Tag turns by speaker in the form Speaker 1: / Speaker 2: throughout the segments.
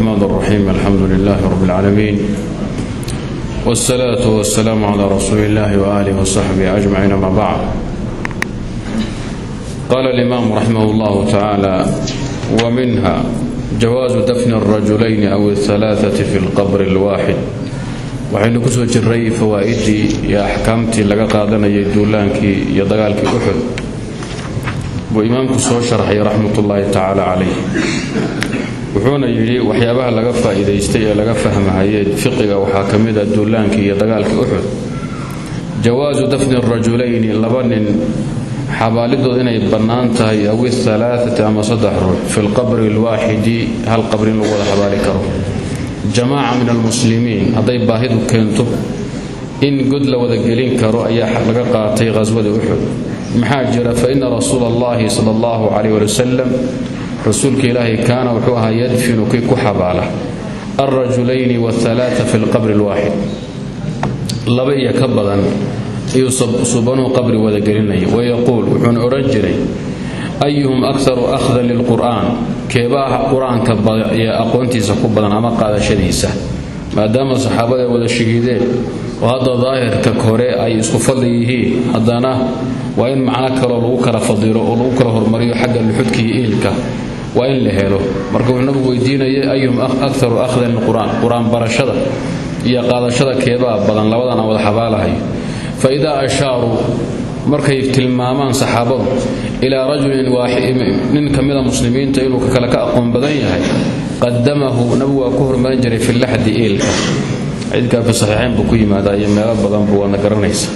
Speaker 1: الرحمن الرحيم الحمد لله رب العالمين والصلاة والسلام على رسول الله وآله وصحبه أجمعين ما بعد قال الإمام رحمه الله تعالى ومنها جواز دفن الرجلين أو الثلاثة في القبر الواحد waxaynu ku soo jirray fawaa'iddii iyo axkaamtii laga qaadanayay duulaankii iyo dagaalkii uxud buu imaamku soo sharxay raxmatullaahi wuxuuna yidhi waxyaabaha laga faa'iidaystay ee laga fahmahayee fiqiga waxaa ka mid a duulaankii iyo dagaalkii uxud jawaasu dafni rajulayni laba nin xabaalidood inay bannaan tahay aw ihalaaati ama saddex ruux fi lqabri alwaaxidi hal qabri in lagu wada xabaali karo. Jamaaca min almuslimiin hadday baahidu keento in god la wada gelin karo ayaa laga qaatay qhaswadii uxud maxaa jira? Fa ina rasuula allahi sala allahu calayh wali rasuulka ilaahay kaana wuxuu ahaa yadfinu kii ku xabaala. Alrajulayni waalaaa fi lqabri alwaaxid laba iyo ka badan ayuu subanuu qabri wada gelinaya wayaquul wuxuuna odhan jiray ayuhum akharu akhdan lilqur'aan? Keebaa qur'aanka ee aqoontiisa ku badan ama qaadashadiisa. Maadaama saxaabada wada shigiideen oo hadda daahirka kore ay isku fadli yihiin haddana waa in macno kaloo lagu kala fadilo oo lagu kala hormariyo xagga luxudka iyo iilka waa in la helo. Marka wuxuu nabigu weydiinaya ayuhum akharu akhdan lilqur'aan qur'aan. Barashada iyo qaadashada keebaa badan labadan aan wada xabaalahayo fa idaa ashaaruu markay tilmaamaan saxaabadu ilaa rajulin nin ka mida muslimiinta inuu kale ka aqoon badan yahay qadamahu nabigu waa ku hormarin jiray fi laxdi iilka xadiidkaa fi saxiixayn buu ku yimaadaa iyo meelo badan buu waadna garanaysa.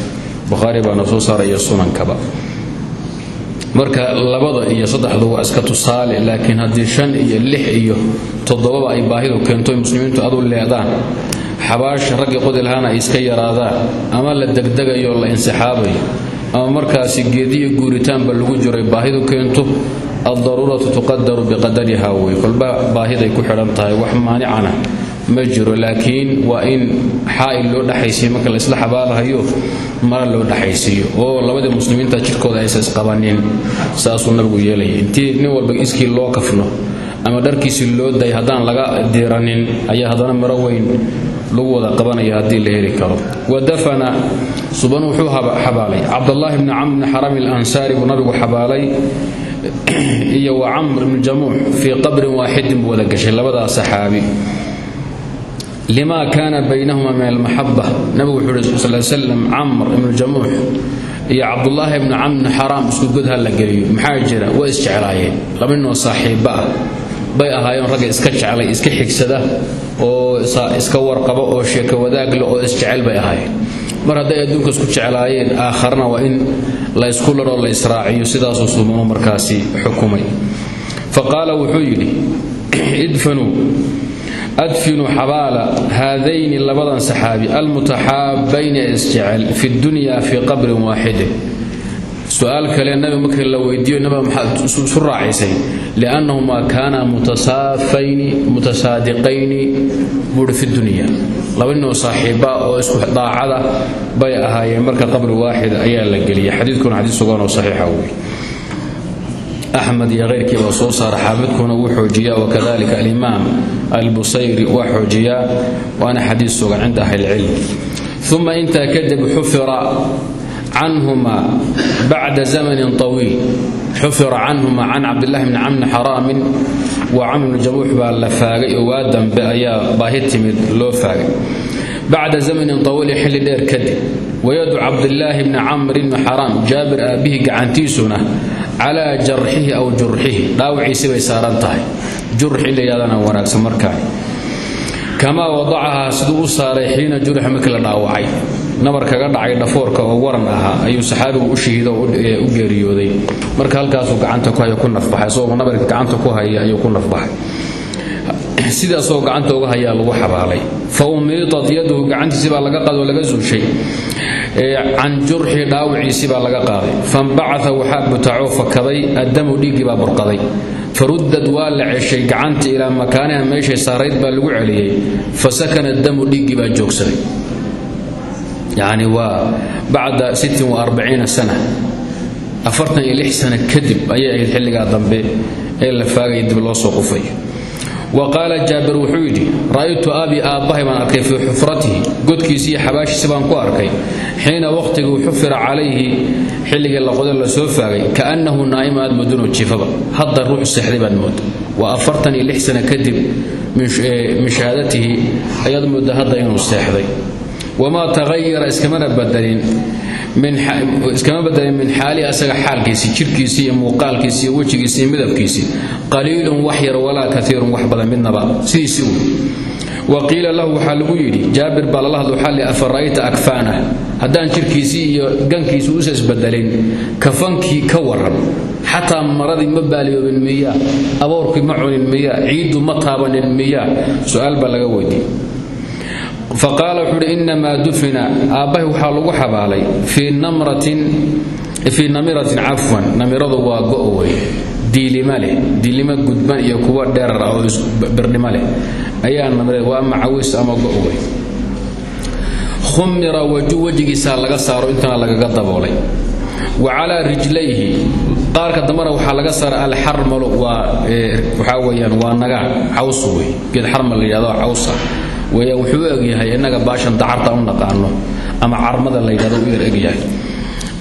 Speaker 1: Bukhaari baana soo saaraya sunankaba marka labada iyo saddexdu waa iska tusaale laakiin haddii shan iyo lix iyo toddobaba ay baahidu keento muslimiintu adu leedaan xabaasha raggii qodi lahaana ay iska yaraadaan ama la degdegayo la insixaabayo ama markaasi geediyo guuritaanba lagu jiray baahidu keento addaruuratu tuqadaru biqadariha wey kolba baahiday ku xidhan tahay wax maanicana ma jiro laakiin waa in xaa'il loo dhexaysiiyo marka la isla xabaalahayo mara loo dhexaysiiyo oo labadii muslimiinta jirkooda aysa isqabanin saasuu nabigu yeelaya intii nin walba iskii loo kafno ama dharkiisii loo day haddaan laga diiranin ayaa haddana maro weyn lagu wada qabanaya haddii la heli karo. Wadafana suban wuxuu xabaalay. Cabdallaahi bni camr bni xarami alansaari buu nabigu xabaalay iyo wa camr ibni jamuux fii qabrin waaxidin buu wada gashay labadaa saxaabi lima kaana baynahuma min almaxaba nabigu wuxuu yhi sal slam camr ibnu jamuux iyo cabdulaahi ibni camr bni xaraam isku god ha la geliyo. Maxaa jira? Way isjeclaayeen laba ninoo saaxiibba ah. Bay ahaayeen ragga iska jeclay iska xigsada oo iska warqaba oo sheeko wadaagle oo isjecel bay ahaayeen. Mar hadday adduunka isku jeclaayeen aakharna waa in la ysku laroo la israaciyo sidaasuu sumanu markaasi xukumay. Fa qaala wuxuu yidhi idfanuu adfinuu xabaala haadayni labadan saxaabi almutaxaabayni ee isjecel fi dunya fii qabrin waaxidin. Su'aal kale nabi markii la weydiiyo nabiga maxaad isu raacaysay liannahumaa kaana mutasaafayni mutasaadiqayni buuri fi dunya laba ninoo oo isku daacada bay ahaayeen marka qabri waaxid ayaa la geliyay. Xadiidkuna xadiis sugan oo saxiixa wey axmed iyo keyrkii baa soo saara xaafidkuna wuu xoojiyaa wakadalika alimaam albusayri waa xoojiyaa waana xadiis sugan cinda ahlilcilm uma intaa kadib xufira canhuma bacda zamanin طawiil xufira canhuma can cabdillahi bni camni xaraamin wa camr bni jamuux baa la faagay oo waa dambe ayaa baahi timid loo faagay bacda zamanin طawiili xilli jaabir aabbihii gacantiisuna calaa jarxihi aw jurxihi dhaawiciisi bay saaran tahay jurxi la yidhahdana wanaagsan markaa kamaa wadacahaa siduu u saaray xiina jurixa markii la dhaawacay nabar kaga dhacay dhafoorka oo waran ahaa ayuu saxaabigu u shahiido u geeriyooday marka halkaasuu gacanta ku haya ku nafbaxay isagoo nabarka gacanta ku haya ayuu ku nafbaxay sidaasoo gacanta uga hayaa lagu xabaalay fa umiitat yaduhu gacantiisii baa laga qaado laga suushay can jurxi dhaawiciisii baa laga qaaday. Fambacaa waxaa butacoo fakaday addamu dhiiggii baa burqaday. Faruddad waa la ceshay gacantii ilaa makaaniha meeshay saarayd baa lagu celiyey. Fa sakana damu dhiiggii baa joogsaday. Yacni waa bacda sana. Afartan iyo lix sano kadib ayay ahayd xilligaa dambe ee la faagaya dib loo soo qufay wa qaala jaabir wuxuu yidhi ra'aytu abi aabbahay baan arkay fii xufratihi godkiisi iyo xabaashiisi baan ku arkay xiina wakhtiguu xufira calayhi xilligii laqodo la soo faagay kaannahu naa'ima aad moodinoo jiifaba hadda ruux seexday baad mooda waa afartan iyo lix sana kadib min shahaadatihi ayaad mooda hadda inuu seexday wamaa tahayara iskamana badelin iskama badelin min xaali asaga xaalkiisii jirkiisii iyo muuqaalkiisi iyo wejigiisi iyo midabkiisii qaliilun wax yar walaa kaiirun wax badan midnaba. Sidiisi u wa qiila lahu waxaa lagu yidhi jaabir baa lala hadlo xalli afa ra'ayta akfaanah haddaan jirkiisii iyo gankiisi usa isbedelin kafankii ka waran xataa maradii ma baaliyoobin miyaa aboorkii ma cunin miyaa ciiddu ma taabanin miyaa. Su'aal baa laga weydiiyey faqaala wuxuu uhi innamaa dufina. Aabbahay waxaa lagu xabaalay fii namiratin cafwan. Namiradu waa go' wey diilima leh diilimo gudban iyo kuwa dheerar ah oo birdhimo leh ayaa namira waa ama go' wey khumira waju wejigiisaa laga saaro intana lagaga daboolay. Wa calaa rijlayhi qaarka dambena waxaa laga saara alxarmalu waa waxaa weyaan waa nagaa caws wey geed xarmal weeyaan wuxuu u egyahay innaga baashan dacarta u naqaano ama carmada la yidhahdo u yar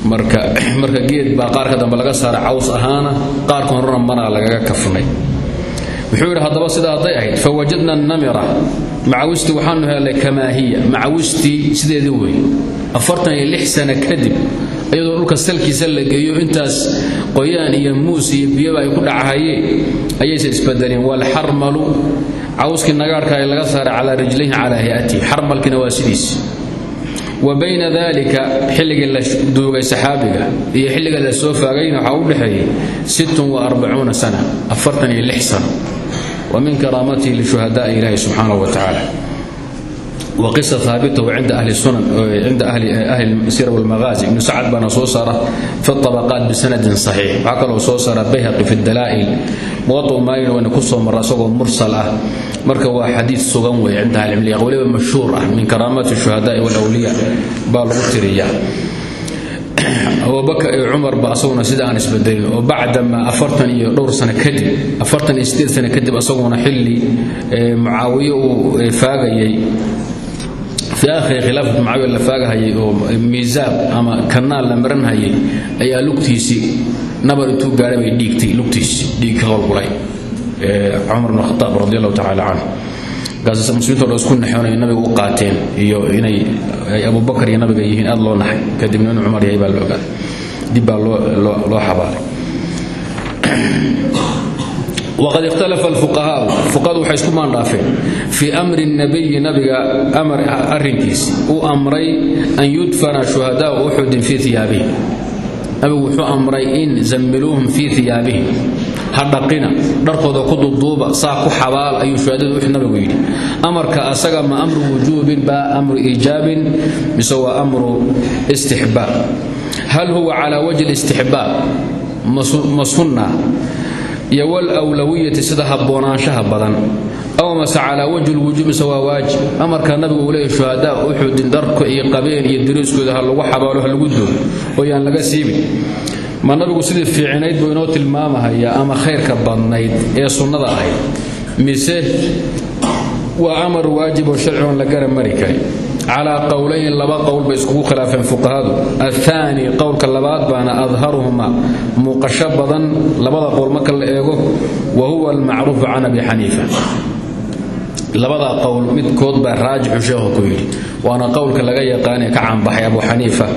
Speaker 1: marka marka geed baa dambe laga saara caws ahaana qaarka horena manaa lagaga kafnay. Wuxuu yidhi haddaba sidaa hadday ahayd fa wajadna namira macawistii waxaanu helnay kamaa hiya macawistii sideedii wey afartan iyo lix sano kadib iyadoo dhulka salkiisa la geeyo intaas qoyaan iyo muus iyo biyaba ay ku dhacahayeen ayaysa isbedelin walxarmalu cawskii nagaarhka ay laga saaray calaa rijlayhi calaa hayatihi xarmalkiina waa sidiis. Wa bayna dalika xilligii la duugay saxaabiga iyo xilliga la soo faagayna waxaa u dhexeeyey arbacuuna sana afartan iyo lix sano. Wa min karaamatihi lishuhadaai ilaahi subxaanahu wa tacaala waqisa haabita cinda ahli sira wlmahaazi ibnu sacad baana soo saara fi abaqaat bisanadin saxiix. Waxaa kaloo soo saara bayhaqi fi dalaa'il. Muwaa maalin wayna ku soo marra isagoo mursal ah. Marka waa xadiid sugan wey cinda ahlicilmiya weliba mashhuur ah. Min karaamaati shuhadaai wlwliya baa lagu tiriya abubakar iyo cumarba asaguna sida aan isbedelin. Oo bacdama afartan iyo dhowr sano kadib afartan iyo sideed aakhiri khilaafat mucaawiya la faagahayay oo miisaab ama kanaal la maranhayay ayaa lugtiisii nabar intuu gaadhay bay dhiigtay lugtiisii ka qolqulay cumar bn khataab radi allahu tacaala canhu markaas muslimiinto dhan isku naxoonay nabiga u qaateen iyo inay abubakar iyo nabiga yihiin aad loo naxay kadibna inuu cumar yahay baa la ogaaday dib baa loo xabaalay wqad ikhtalafa alfuqahaau fuqahadu waxay isku maandhaafeen fii amri nabiyi nabiga amar arrinkiisi uu amray an yudfana shuhadaau uxudin fii iyaabihim nabigu wuxuu amray in zammiluuhum dharkooda ku duduuba saa ku xabaal ayuu shuhadadu uxud nabigu yidhi. Amarka asaga ma amru wujuubin baa amru iijaabin mise waa amru istixbaab hal huwa cala wajhi istixbaab ma sunna iyo wlwlawiyati sida haboonaanshaha badan. Aw mase calaa wajhi lwujuub mise waa waajib. Amarka nabigu uu leeyahy shuhadaa uxudin dharka iyo qabeen iyo dariiskooda ha lagu xabaalo ha lagu doogo oo yaan laga siibin. Ma nabigu sidii fiicinayd buu inoo tilmaamahaya ama khayrka badnayd ee sunnada ahayd? Mise waa amar waajib oo sharcigoon la gara mari karin calaa qowlayn laba qowl bay iskugu khilaafeen fuqahadu athaani qowlka labaad baana adharuhuma muuqasho badan labada qowl marka la eego wa huwa almacruufu can abi xaniifa labadaa qowl midkood baa raajixu sheekhu ku yidhi waana qowlka laga yaqaanee ka caanbaxay abu xaniifa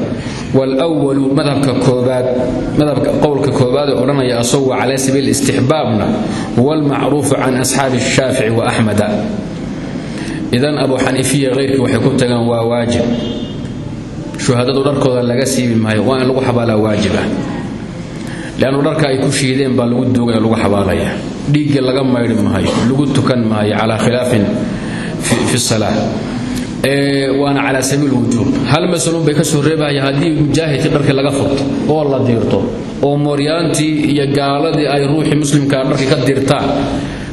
Speaker 1: waalwalu madhabka koobaad madhabka qowlka koobaad ee odhanaya asagu sabiili istixbaabna huwa almacruufu can asxaabi shaafici wa idan abu xaniifiya keyrkii waxay ku tageen waa waajib. Shuhadadu dharkooda laga siibi maayo waa in lagu xabaalaa waajiba. Leannu dharka ay ku shiideen baa lagu duugaya lagu xabaalaya. Dhiigga laga maydhi maayo lagu tukan maayo calaa khilaafin fi salaa waana calaa sabiil wujuub. Hal masalun bay ka soo reebahaya haddii mujaahidkii dharkii laga furto oo la diirto oo mooryaantii iyo gaaladii ay ruuxii muslimkaa dharkii ka dirtaan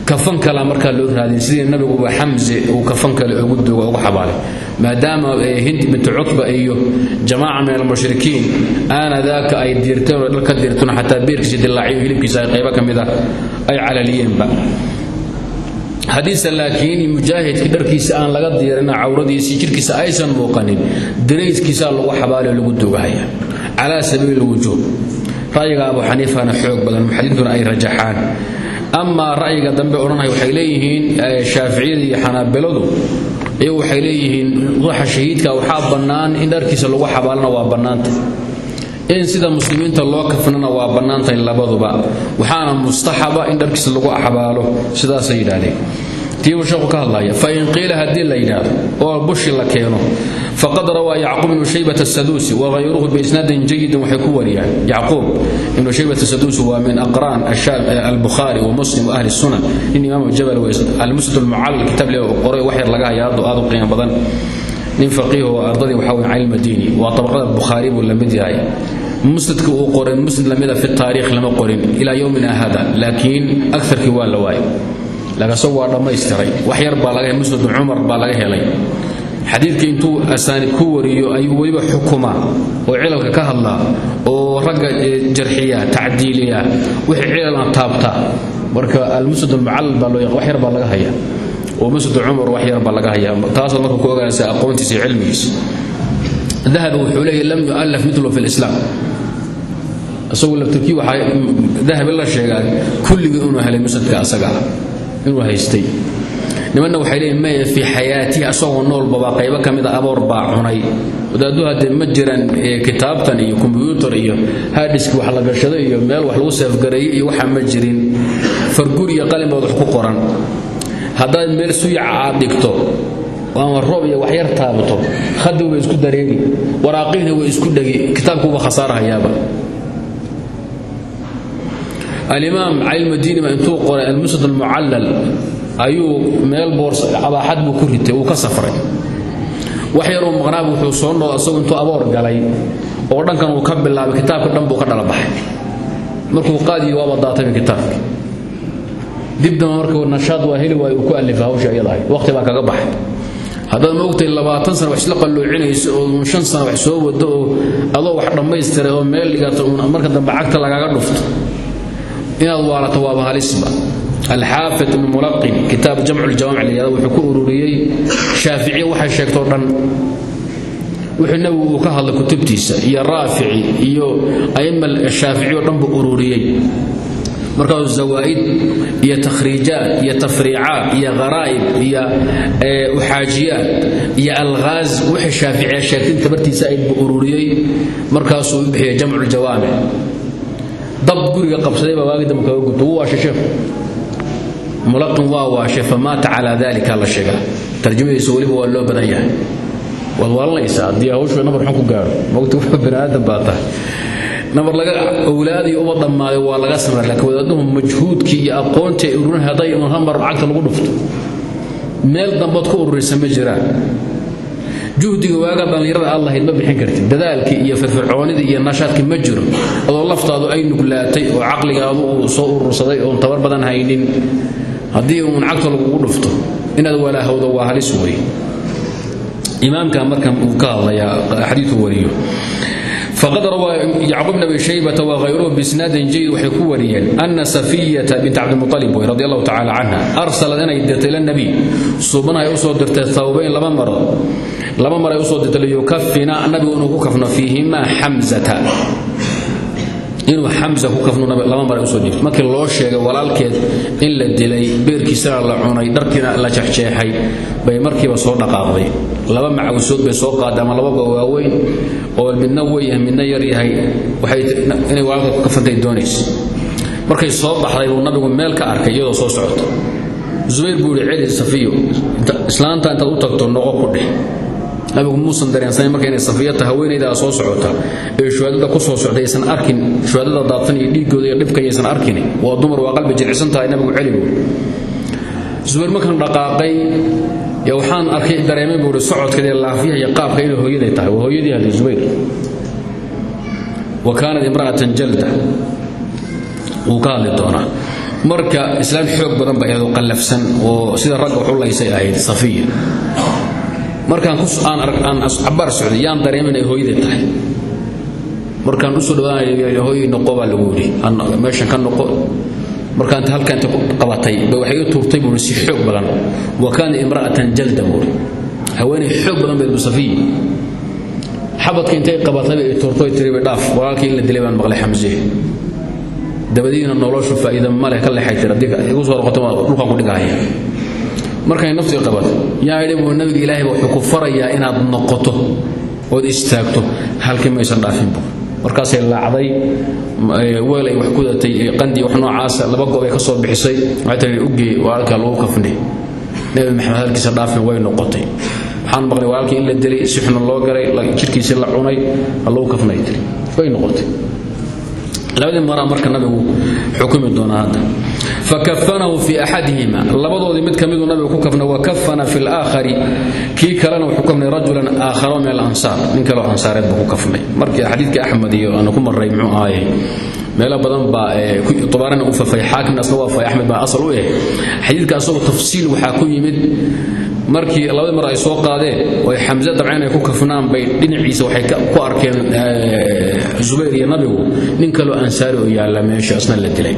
Speaker 1: kafan kala markaa loo raadin sidii nabiguba xamse uu kafan kale ugu duuga ugu xabaalay. Maadaama hindi bintu cutba iyo jamaaca min almushrikiin aana daaka ay diirteen oo dhar ka xataa beerkiisa dilaaciyo hilibkiisa ay qaybo ka mid ah ay calaliyeenba. Haddiise laakiin mujaahidka dharkiisa aan laga diirin cawradiisii jirkiisa aysan muuqanin darayskiisaa lagu xabaaliyo lagu dugahaya calaa sabiili lwujuub ra'yiga abu xaniifana xoog badan muxadiintuna ay rajaxaan amaa ra'yiga dambe odhanaya waxay leeyihiin shaaficiyada iyo xanaabiladu iyagu waxay leeyihiin ruuxa shahiidka waxaa bannaan in dharkiisa lagu xabaalana waa bannaanta. In sida muslimiinta loo kafnana waa bannaantahay labaduba. Waxaana mustaxaba in dharkiisa lagu xabaalo sidaasay yidhaahdeen tiibuu sheekhu ka hadlaya fain qiila haddii la yidhaahdo oo bushi la keeno faqad rawaa yacquub ibnu shaybat asaduusi wahayruhu biisnaadin jayidin waxay ku wariyaan. Yacquub ibnu shaybat asaduusi waa min aqraan albukhaari wa muslim wa ahli sunan. Nin imaam jabal almusnad almucallal kitaab le qoray wax laga haya aad u qiimo badan. Nin faqiih oo ardadii waxaa weyn cali madini waa tabaqada bukhaari buu la mid yahay. Musnadka uu qoray musnad lamida fi taariikh lama qorin ilaa yowmina hada laakiin agarkii waa la waayay laakiin waa dhammaystiray wax yar baa laga musnad cumar baa laga helay. Xadiidka intuu asaanid ku wariyo ayuu weliba xukumaa oo cilalka ka hadlaa oo ragga jarxiya tacdiiliya wixii cilalna taabtaa marka almusnad almucallal baa loo wax yar baa laga hayaa oo musnad cumar wax yar baa laga hayaa taasoo marka ku ogaanaysa aqoontiisa iyo cilmigiisa. Dahabi wuxuu lam yu'allaf midlu fi lislaam isagu laftirkii waxaa dahabi la sheegaa kulligii inuu helay musnadka asaga inuu haystay. Nimanna waxay leeyihiin maya fii xayaatihi asagoo noolbabaa qaybo ka mida aboor baa cunay. Wadaaddu haddee ma jiraan kitaabtan iyo kombyuutar iyo haadhiski wax la gashado iyo meel wax lagu seefgareeyo iyo waxaa ma jirin. Fargur iyo qalinbaad wax ku qoran. Haddaad meel suyaca aad dhigto ama roob iyo waxyar taabato khadigu way isku dareeri waraaqihina way isku dhegi kitaabkuuba khasaarahayaaba alimaam calimadini baa intuu qoray almusnad almucallal ayuu meel boors abaaxad buu ku ritay uu ka safray. Wax yaruu maqnaab wuxuu soo nool asagu intuu aboor galay oo dhankan uu ka bilaabay kitaabka dhan buu ka dhala baxay. Markuu waa heli waayo ku alifa hawsha iyadahay waqti baa kaga baxay. Haddaad maogtahay labaatan sana wax isla qalloocinayso oo shan sana wax soo wado oo adoo wax dhammaystiray oo meel dhigato marka dambe cagta lagaaga dhufto inaad waalato waaba halisba alxaafid ibnu mulaqin kitaab jamcu ljawaamic layihahda wuxuu ku ururiyey shaaficiya waxay sheegtoo dhan. Wuxuu nebigu ka hadlay kutubtiisa iyo raafici iyo aima shaafici oo dhan buu ururiyey. Markaasuu zawaa'id iyo takhriijaat iyo tafriicaat iyo kharaa'ib iyo uxaajiyaat iyo alghaaz wixii shaaficiya sheegtay tabartiisa ayd buu ururiyey. Markaasuu u bixiyey jamcu ljawaamic dab guriga qabsaday baa waagi dambe kaga gubta wuu waashay sheekhu. Mulaqin waa waashay famaata calaa dalika la sheegaa. Tarjumadiisa weliba waa loo badan yahay. Waad waalanaysaa haddii hawshu nabar xun ku gaaro. Mogta wuxuu bani aadan baa tahay. Nabar laga owlaadii uba dhammaaday waa laga samray laakiin wadaaduhu majhuudkii iyo aqoontii ay ururin hadday un cagta lagu dhufto. Meel dambood ku ururaysa ma jiraan juhdiga waaga dhallinyarada aad ma bixin kartid. Dadaalkii iyo firfircoonidii iyo nashaadkii ma jiro. Adoo laftaadu ay nuglaatay oo caqligaadu uu soo urursaday oon tabar badan haynin haddii uun cagta lagugu dhufto inaad walaahowdo waa halis wey imaamka markan uu ka hadlayaa xadiiu wariyo faqad rawaa yacquub bn abi shaybata wahayruhu biisnaadin jayid waxay ku wariyeen ana safiyata bint cabdimualib wey radi allahu tacala canha arsalad inay dirtay ila nabiy suubanahay u soo dirtay thawbayn laba maro laba maray u soo dirtay liyukafina nabigu inuu ku kafno fiihimaa xamzata inuu xamza ku kafno laba maray u soo dirtay. Markii loo sheegay walaalkeed in la dilay beerkiisana la cunay dharkiina la jexjeexay bay markiiba soo dhaqaaqday laba macawsood bay soo qaaday ama lababa waaweyn oo midna weyahay midna yar yahay inay walaalka ku kafantay doonaysa. Markay soo baxday buu nabigu meel ka arkay iyadoo soo socota. Zubayr buu yihi safiyo islaanta intaad u tagto noqo ku dheh nabigu muusan dareensanin marka inay safiyata haweenaydaa soo socota ee shuhaadada ku soo socday aysan arkin shuhaadada daadsan iyo dhiiggooda iyo dhibka aysan arkin waa dumar waa qalbi jilicsan tahay nabigu celigu zubayr markan dhaqaaqay ya waxaan arkay dareemay buu ihi socodkeeda iyo laafiyaha iyo qaabka inay hooyaday tahay. Waa hooyadii hadlay zubayr. Wa imra'atan jalda. Wuu ka hadli marka islaan xoog badan ba iyadoo qallafsan oo sida ragga waxu laysay ahayd safiya. Markaan aan cabaar socday yaan dareemin ay hooyaday tahay. Markaan u soo dhawaanay hooyay noqo baa lagu yidhi. Meeshan ka noqo markaa inta halka inta qabatay bay waxay u tuurtay buuri si xoog badan. Wa kaana imra'atan jalda buuri haweenay xoog badan bay busafiyi. Xabadka intay qabatay bay tuurtay tiri bay dhaaf. Walaalkii la dilay baan maqlay xamse. Dabadiina noloshu faa'iida ma leh ka leexay tiri haddii igu soo noqoto dhulkan ku dhigahaya markay naftii qabatay yaa idhi nabiga ilaahay wuxuu ku farayaa inaad noqoto ood istaagto halkii maysan dhaafin buu markaasay laacday weel ay wax kudatay qandi wax noocaasa laba goob ay ka soo bixisay. Tiri ugee walaalkaa lagu kafne. Nebi maxamed halkiisa dhaafin way noqotay. Waxaan maqlay walaalkii in la dilay si xuna loo galay jirkiisii la cunay lagu kafnay tiri. Way noqotay labadii maraa marka nabigu xukumi doonaa hadda. Fakafanahu fi axadihima. Labadoodii mid ka miduu nabigu ku kafnay wakafana fi laakhari kii kalena wuxuu rajulan aakharo min alansaar nin kaleo ansaareed buu ku kafnay. Markii xadiidka axmed iyo aanu maray muxuu ahaayey meelo badan baa tubaarana u fafay xaakimna asna waa fay axmed baa eh. Xadiidka asagoo tafsiil waxaa ku yimid markii labadii mar ay soo qaadeen oo ay xamse dabceen ay ku kafnaan bay dhinaciisa waxay ku arkeen zubayr iyo nabigu. Nin kaloo ansaari oo yaalla meesha asna la dilay.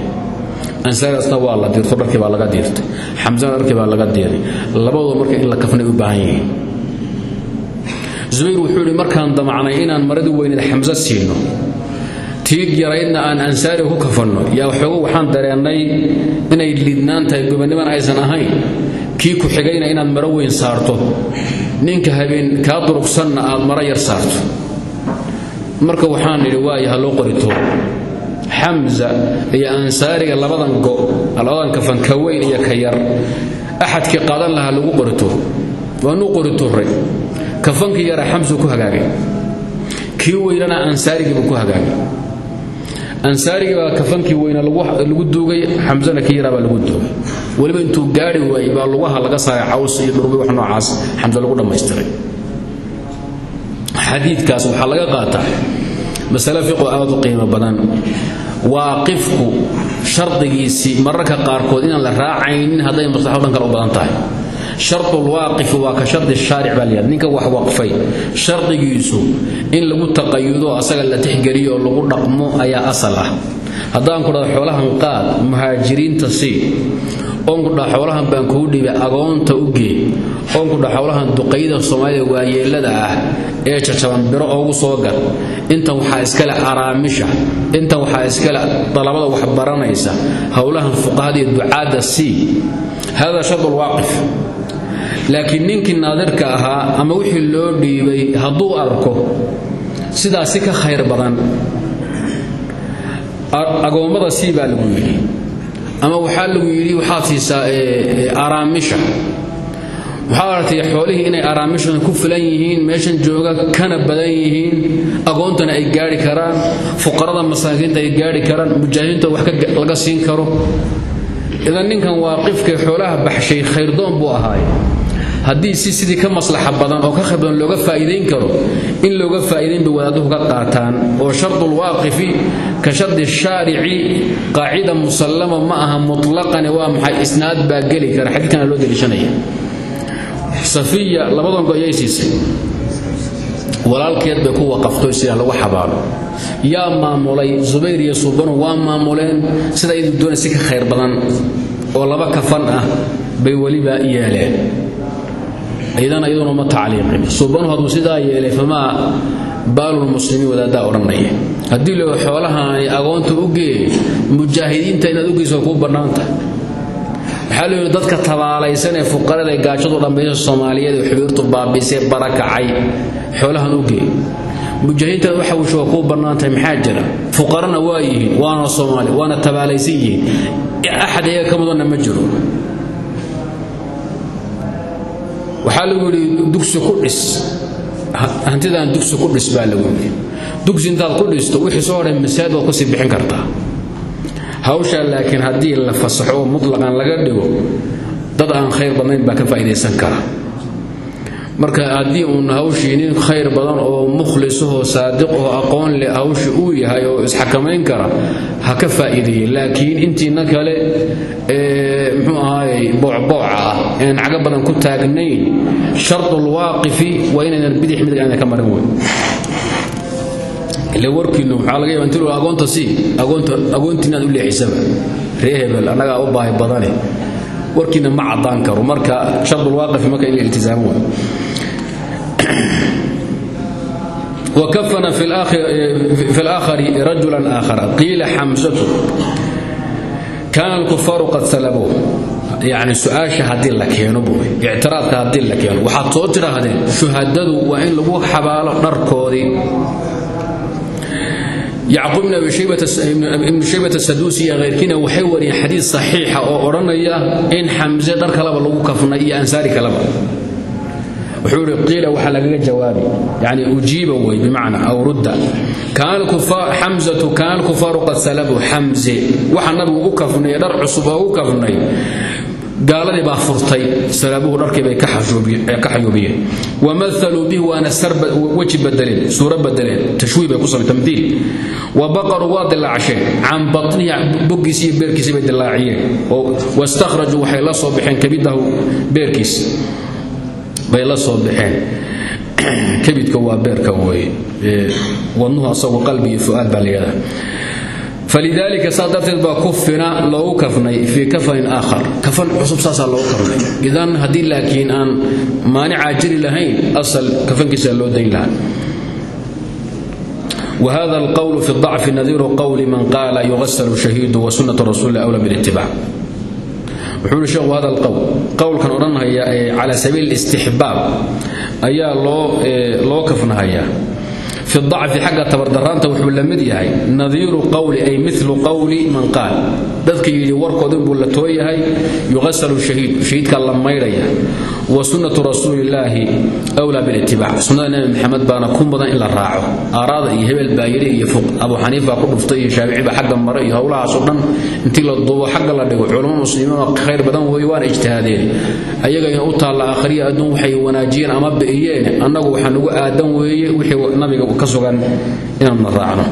Speaker 1: Ansaari asna waa la diirto dharkii baa laga diirtay. Xamsena dharkii baa laga diiray labadooda marka in la kafnay u baahan yihiin. Zubayr wuxuu markaan damacnay inaan maradii weyneed xamse siino. Tii yaraydna aan ansaari ku kafanno. Yaa waxoogo waxaan dareennay inay lidnaan tahay gobaniman aysan ahayn kii ku xigayna inaad maro weyn saarto. Ninka habeen kaa durugsanna aad maro yar saarto. Marka waxaan idhi waaya ha loo qorito xamza iyo ansaariga labadan go labadan kafan ka weyn iyo ka yar axadkii qaadan lahaa lagu qorito waanuu qorituray kafankii yara xamsuu ku hagaagay. Kii weynana ansaarigiibuu ku hagaagay. Ansaarigii baa kafankii weyna lagu duugay xamsana kii yaraa baa lagu duugay weliba intuu gaari waayey baa lugaha laga saaray caws iyo dhurbi wax noocaas xamse lagu dhammaystiray. xadiidkaas waxaa laga qaataa masale fiqo aad u qiimo badan. Waaqifku shardigiisii mararka qaarkood inaan la raacaynin hadday maslaxo dhan kale u badan tahay. Shardulwaaqifi waa ka shardi shaaric baa layihahda ninka wax waqfay. Shardigiisu in lagu taqayudo asaga la tixgeliyo lagu dhaqmo ayaa asal ah. Haddaan ku dhado xoolahan qaad muhaajiriinta sii oon ku dhaha xoolahan baan kuu dhibay agoonta u gee. Oon ku dhaha xoolahan duqayda soomaalida waayeellada ah ee jajaban biro oogu soo gal. Intan waxaa iskale araamisha. Intan waxaa iskale dalabada wax baranaysa. Howlahan fuqahada iyo ducaadda sii. Hada shardulwaaqif laakiin ninkii naadirka ahaa ama wixii loo dhiibay hadduu arko sidaasi ka khayr badan agoommada sii baa lagu yidhi ama waxaa lagu yidhi waxaad siisaa araamisha. Waxaa aragtay xoolihii inay araamishooda ku filan yihiin meeshan jooga kana badan yihiin agoontana ay gaari karaan fuqarada masaakiinta ay gaari karaan mujaahidiinta wax laga siin karo. Idan ninkan waaqifkay xoolaha baxshay khayrdoon buu ahaay haddii si sidii ka maslaxa badan oo ka khayr badan looga faa'iidayn karo in looga faa'iidayn bay wadaaduhu ka qaataan oo shardulwaaqifi ka shardi shaarici qaacida musallama ma aha mutlaqani waa maxay? Isnaad baa geli kara. Xadiidkana loo deliishanaya. Safiya labadan go ayay siisay. Walaalkeed bay ku waqafto sidaa lagu xabaalo. Yaa maamulay zubayr iyo suubanu waa maamuleen. Sida iyadu doona ka khayr badan oo laba kafan ah bay weliba yeeleen iyadana iyaduna ma tacliiqin. Suubanu hadduu sidaa yeelay famaa baalulmuslimiin wadaaddaa odhanaya. Haddii lo xoolahaani agoonta u gee mujaahidiinta inaad u geyso kuu bannaantahay waxaa yidhi dadka tabaalaysan ee fuqarada ee gaajadu dhammaysa soomaaliyeed ee xubiirtu barakacay xoolahan u gee mujaahidiintaad waxa wisho waa kuu bannaantahay maxaa jira? Fuqarana waa yihiin waana soomaali waana tabaalaysan yihiin. Axad iyaga ka ma jiro waxaa lagu yidhi dugsi ku dhis. Hantidaan dugsi ku dhis baa lagu yidhi. Dugsi intaad ku dhisto wixii soo hodhay masaajid waad ku sii bixin kartaa. Hawshaa laakiin haddii la fasaxo oo mutlaqan laga dhigo dad aan khayr badnayn baa ka faa'idaysan kara marka haddii uun hawshii nin khayr badan oo mukhlisahoo saadiq oo aqoon leh hawshi uu yahay oo isxakamayn kara ha ka faa'iideeye laakiin intiina kale ee muxuu ahaayey boocbooca ah ean cago badan ku taagnayn shardulwaaqifi waa inaynan bidix midig ayna ka marin weyn. Ile warkiinnu waxaa laga yaba inti agoonta sii agoonta agoontiinaad u leexisaba? Ree hebel annagaa u baahi badane warkiina ma caddaan karo. Marka shardulwaaqifi marka in la iltisaamo waay وكفن في الآخر, في الآخر رجلا آخر قيل حمزة كان الكفار قد سلبوه يعني سؤال هدي لك كينو بوي اعتراض هدي لك كينو waxaad soo tiraahdeen shuhadadu waa in lagu xabaalo dharkoodii yacquub ibn abi shaybata ibn shaybata saduusi iyo keyrkiina waxay wariyeen xadiis saxiixa oo odhanaya in xamse dhar kaleba lagu kafnay iyo ansaari kaleba wuxuu ihi qiila waxaa lagaga jawaabi yani ujiiba wey bimacna aw rudda xamzatu kaana alkufaaru qad salabuu xamze waxa nabigu u kafnay dhar cusub oo u kafnay. Gaaladii baa furtay salaabuhu dharkii bay ka xayuubiyeen. Wamaluu bihi waana weji badeleen suuro badeleen tashwiih bay ku samay tamdiil wa baqaruu waa dilaacsheen can batnihi boggiisi iyo beerkiisi bay dilaaciyeen. Wastakhrajuu waxay la soo baxeen bay la soo baxeen. Kabidka waa beerkan weye wadnuhu asagoo qalbi iyo fuaad baa layidhahda falidaalika saa darteed kufina loogu kafnay fii kafanin aakhar. Kafan cusub saasaa loogu kafnay. Idan haddii laakiin aan maanicaa jiri lahayn asal kafankiisa loo dayn lahaa. Wahada alqowlu fi dacfi nadiiru qowli man qaala yuqasalu shahiidu wa sunnatu rasuuli awla wuxuu sheekhu hada alqowl qowlkan odhanhaya cala sabiil ayaa loo loo kafnahayaa fi dacfi xagga tabardaraanta wuxuu la mid yahay nadiiru qowli ay milu qowli man qaal. Dadka yidhi warkooda inbuu la too yahay yuqasalu shahiid shahiidkaa la maydhaya wa sunnatu rasuulillaahi wlaa bilitibaac sunnada nebi maxamed baana ku mudan in la raaco. Aaraada iyo hebel baa yidhi iyo abu xaniifa ku dhuftay iyo shaafici baa xagga mare iyo howlahaasoo dhan. Intii la duubo xagga la dhigo culamo muslimiinoo khayr badan weeye waana ijtihaadeen. Ayaga in u taalla sugan inaanna raacno.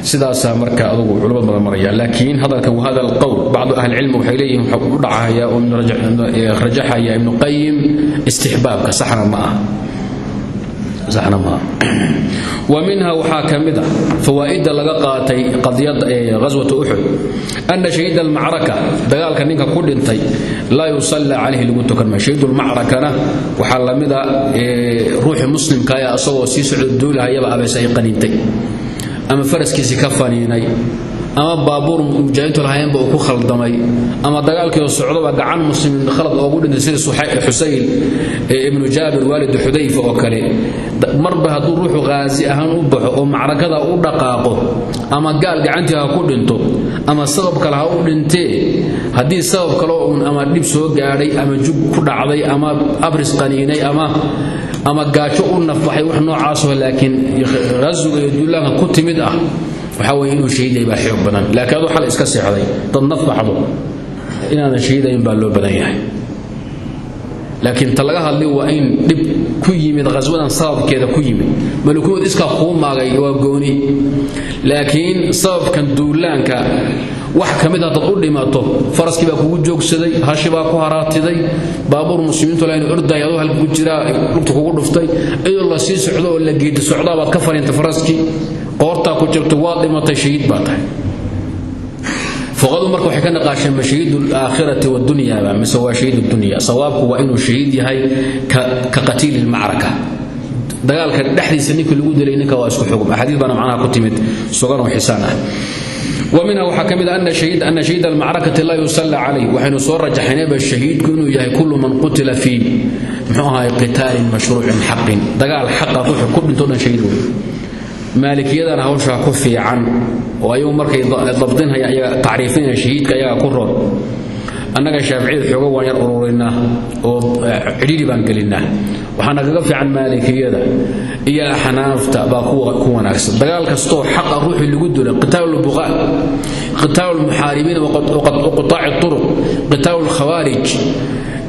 Speaker 1: Sidaasaa marka adugu culumad badan maraya laakiin hadalkan wahada alqowl bacdu ahli cilmi waxay leeyihiin wuxuu u dhacaya oo rajaxaya ibnu qayim istixbaabka ah saxna ma ah wa minha waxaa ka mid ah fawaa'idda laga qaatay ghaswata uxud ana shahiida almacraka dagaalka ninka ku dhintay laa yusalla calayhi lagu tukan maayo shahiidulmacrakana waxaa la mid a ruuxii muslimka ayaa isagoo sii socdo duulahayaba abees ay qaniintay. Ama faraskiisii ka faniinay ama baabuur mujaahidiintu lahaynba uu ku khaldamay ama dagaalkii oo socdoba gacan muslimiin khalad oogu dhintay sida xusayl ibnu jaabir waalid xudayfa oo kale. Marba hadduu ruuxu qaazi ahaan u baxo oo macrakada u dhaqaaqo ama gaal gacantii ha ku dhinto ama sabab kale ha u dhintee haddii sabab kale uun ama dhib soo gaadhay ama jug ku dhacday ama abris qaniinay ama ama gaajo u nafbaxay wax noocaasoo laakiin qasuga iyo duulaanka ku timid ah waxaa weye inuu shahiiday baa xoog badan. Laakiin aduu xal iska seexday dad naf baxdo inaadan shahiidayn baa loo badan yahay. Laakiin ta laga waa in dhib ku yimid qaswadan sababkeeda ku yimid. Malikuud iskaa kuu waa gooni. Laakiin sababkan duulaanka wax ka mid haddaad u dhimato faraskii baa kugu joogsaday hashi baa ku haraatiday baabuur muslimiintu layn orday adoo halka ku jiraa lugta kugu dhuftay iyadoo la sii socdo oo la geedi socdaa baad ka fariintay faraskii qoortaa ku jirto waad dhimatay shahiid baa tahay. Fuqadu marka waxay ka naqaasheen ma shahiid alaakhirati waddunyaaba mise waa shahiid dunya. Sawaabku waa inuu shahiid yahay ka qatiili ilmacraka dagaalka dhexdiisa ninkii lagu dilay ninka waa isku xugum axaadiis baana macnaha ku timid sugan oo xisaan ah. Minha waxaa ka mid ah a ana shahiid almacrakati laa yusalla calayh. Waxaynu soo rajaxaynayba shahiidku inuu yahay kullu man qutila fii mxuu ahay qitaalin mashruucin xaqin. Dagaal xaqa ruuxu ku dhinto dhan shahiid wey maalikiyadana hawshaa ku fiican oo ayagu markay dabdinhaya tacriifinaya shahiidka ayaga ku roon. Annaga shaaficiyada xooga waan yar ururinaa oo cidhiiri baan gelinaa. Waxaa nagaga fiican maalikiyada iyo axnaafta baa ku wanaagsan. Dagaal kastoo xaqa ruuxii lagu dilo qitaalu lbuqaa qitaalu lmuxaaribiin waqutaaci turuq qitaalu lkhawaarij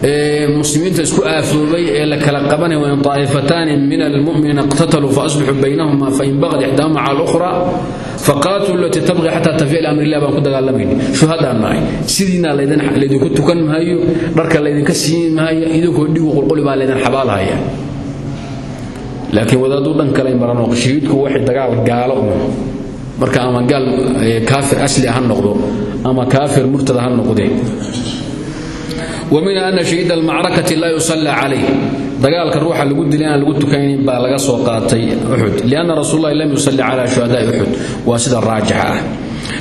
Speaker 1: muslimiinta isku aafoobay ee la kala qabanay wain aa'ifataani min almuminiina iqtataluu faasbaxuu baynahuma fain baqad ixdaahuma cala lukhra faqaatiluu latii tabqi xataa tafiya ila amrillah baan ku dagaalamayn shuhadaan nahay sidiina laydinku tukan maayo dharka laydinka siin maayo idinkoo dhigu qulquli baa laydin xabaalhaya laakiin wadaaduu dhan kale maranoo shahiidku dagaal gaalo un marka ama gaal kaafir asli ha noqdo ama kaafir murtada ha noqdee min ana shahiid almacrakati laa yusallaa calayh dagaalka ruuxa lagu dila inaan lagu tukanayn baa laga soo qaatay uxud lianna rasuululahi lam yusalli calaa shuhadaai uxud waa sida raajixa ah.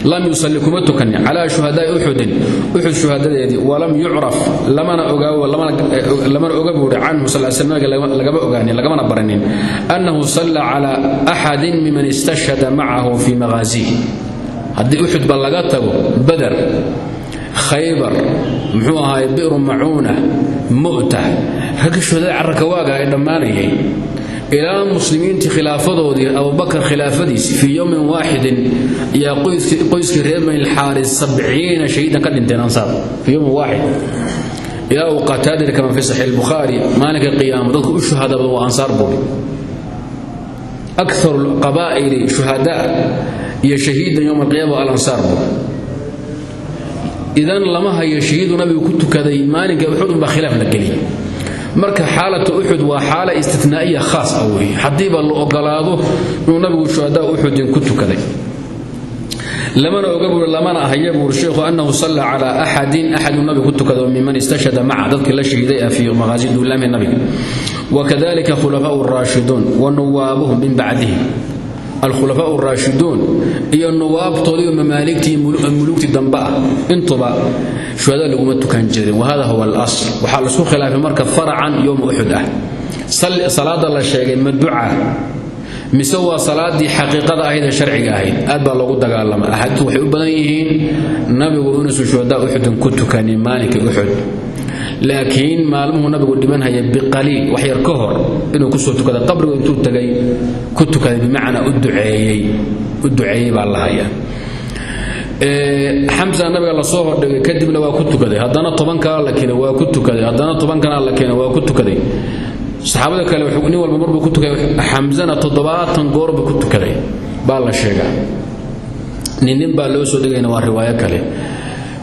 Speaker 1: Lam yusalli kuma tukanin calaa shuhadaai uxudin uxud shuhadadeedii walam yucraf. Lamana oga buuri canhu s lagama ogaanin lagamana baranin annahu salla calaa axadin miman istashhada macahu fii maqaasiih haddii uxud ba laga tago bader khaybar muxuu ahaay bi'ru macuuna mu'ta. Ragga shuhadada carraka waaga ay dhammaanayay ilaa muslimiintii khilaafadoodii abubakar khilaafadiisi fii yowmin waaxidin ayaa qoyskii reer bani lxaaris sabciina shahiidan ka dhinteen ansaar. Fii yowmin waaxid ilaa uu qataadir kama fi saxiix albukhaari maalinka qiyaama dadku u shuhadaba waa ansaar buuri. Akthar qabaa'ili shuhadaa iyo shahiidan yowma alqiyama waa idan lama hayo shahiidu nabigu ku tukaday maalinka uxud unbaa khilaaf la geliyay. Marka xaalata uxud waa xaala istinaa'iya khaas ah weeye. Haddiiba la ogolaado inuu nabigu shuhadaa uxudin ku tukaday. Lamana oga lamana haya buuri sheekhu annahu salla calaa axadin axaduu nabigu ku tukaday oo miman istashhada maca dadkii la shahiiday ah fii duulaami nabiga. Wakadalika khulafaau raashiduun wa nuwaabuhum min bacdihi alkhulafaa raashiduun iyo nuwaabtoodii oo mamaaligtii muluugtii dambe ah. Intuba shuhada laguma tukan jirin. Wahada huwa alasl. Waxaa la isku khilaafay marka faracan yowma uxud ah. Salaada la sheegay ma duca mise waa salaadii xaqiiqada ahayd ee sharciga ahayd? Aad baa loogu dagaalama axaadiisu waxay u badan yihiin nabigu inuusan uxud laakiin maalmuhu nabigu dhimanhaya biqaliil wax yar ka hor inuu ku soo tukaday qabrigu intuu tagay ku tukaday bimacnaa u duceeyey baa la xamsa nabiga la soo hordhigay kadibna waa ku tukaday. Haddana tobankaa la keenay waa ku tukaday. Haddana tobankana la keenay waa ku tukaday. Saxaabada kale nin walba marbuu ku tukaday. Xamsana toddobaatan goorbuu ku tukaday baa la sheegaa. Nin nin baa loo soo dhigayna waa riwaayo kale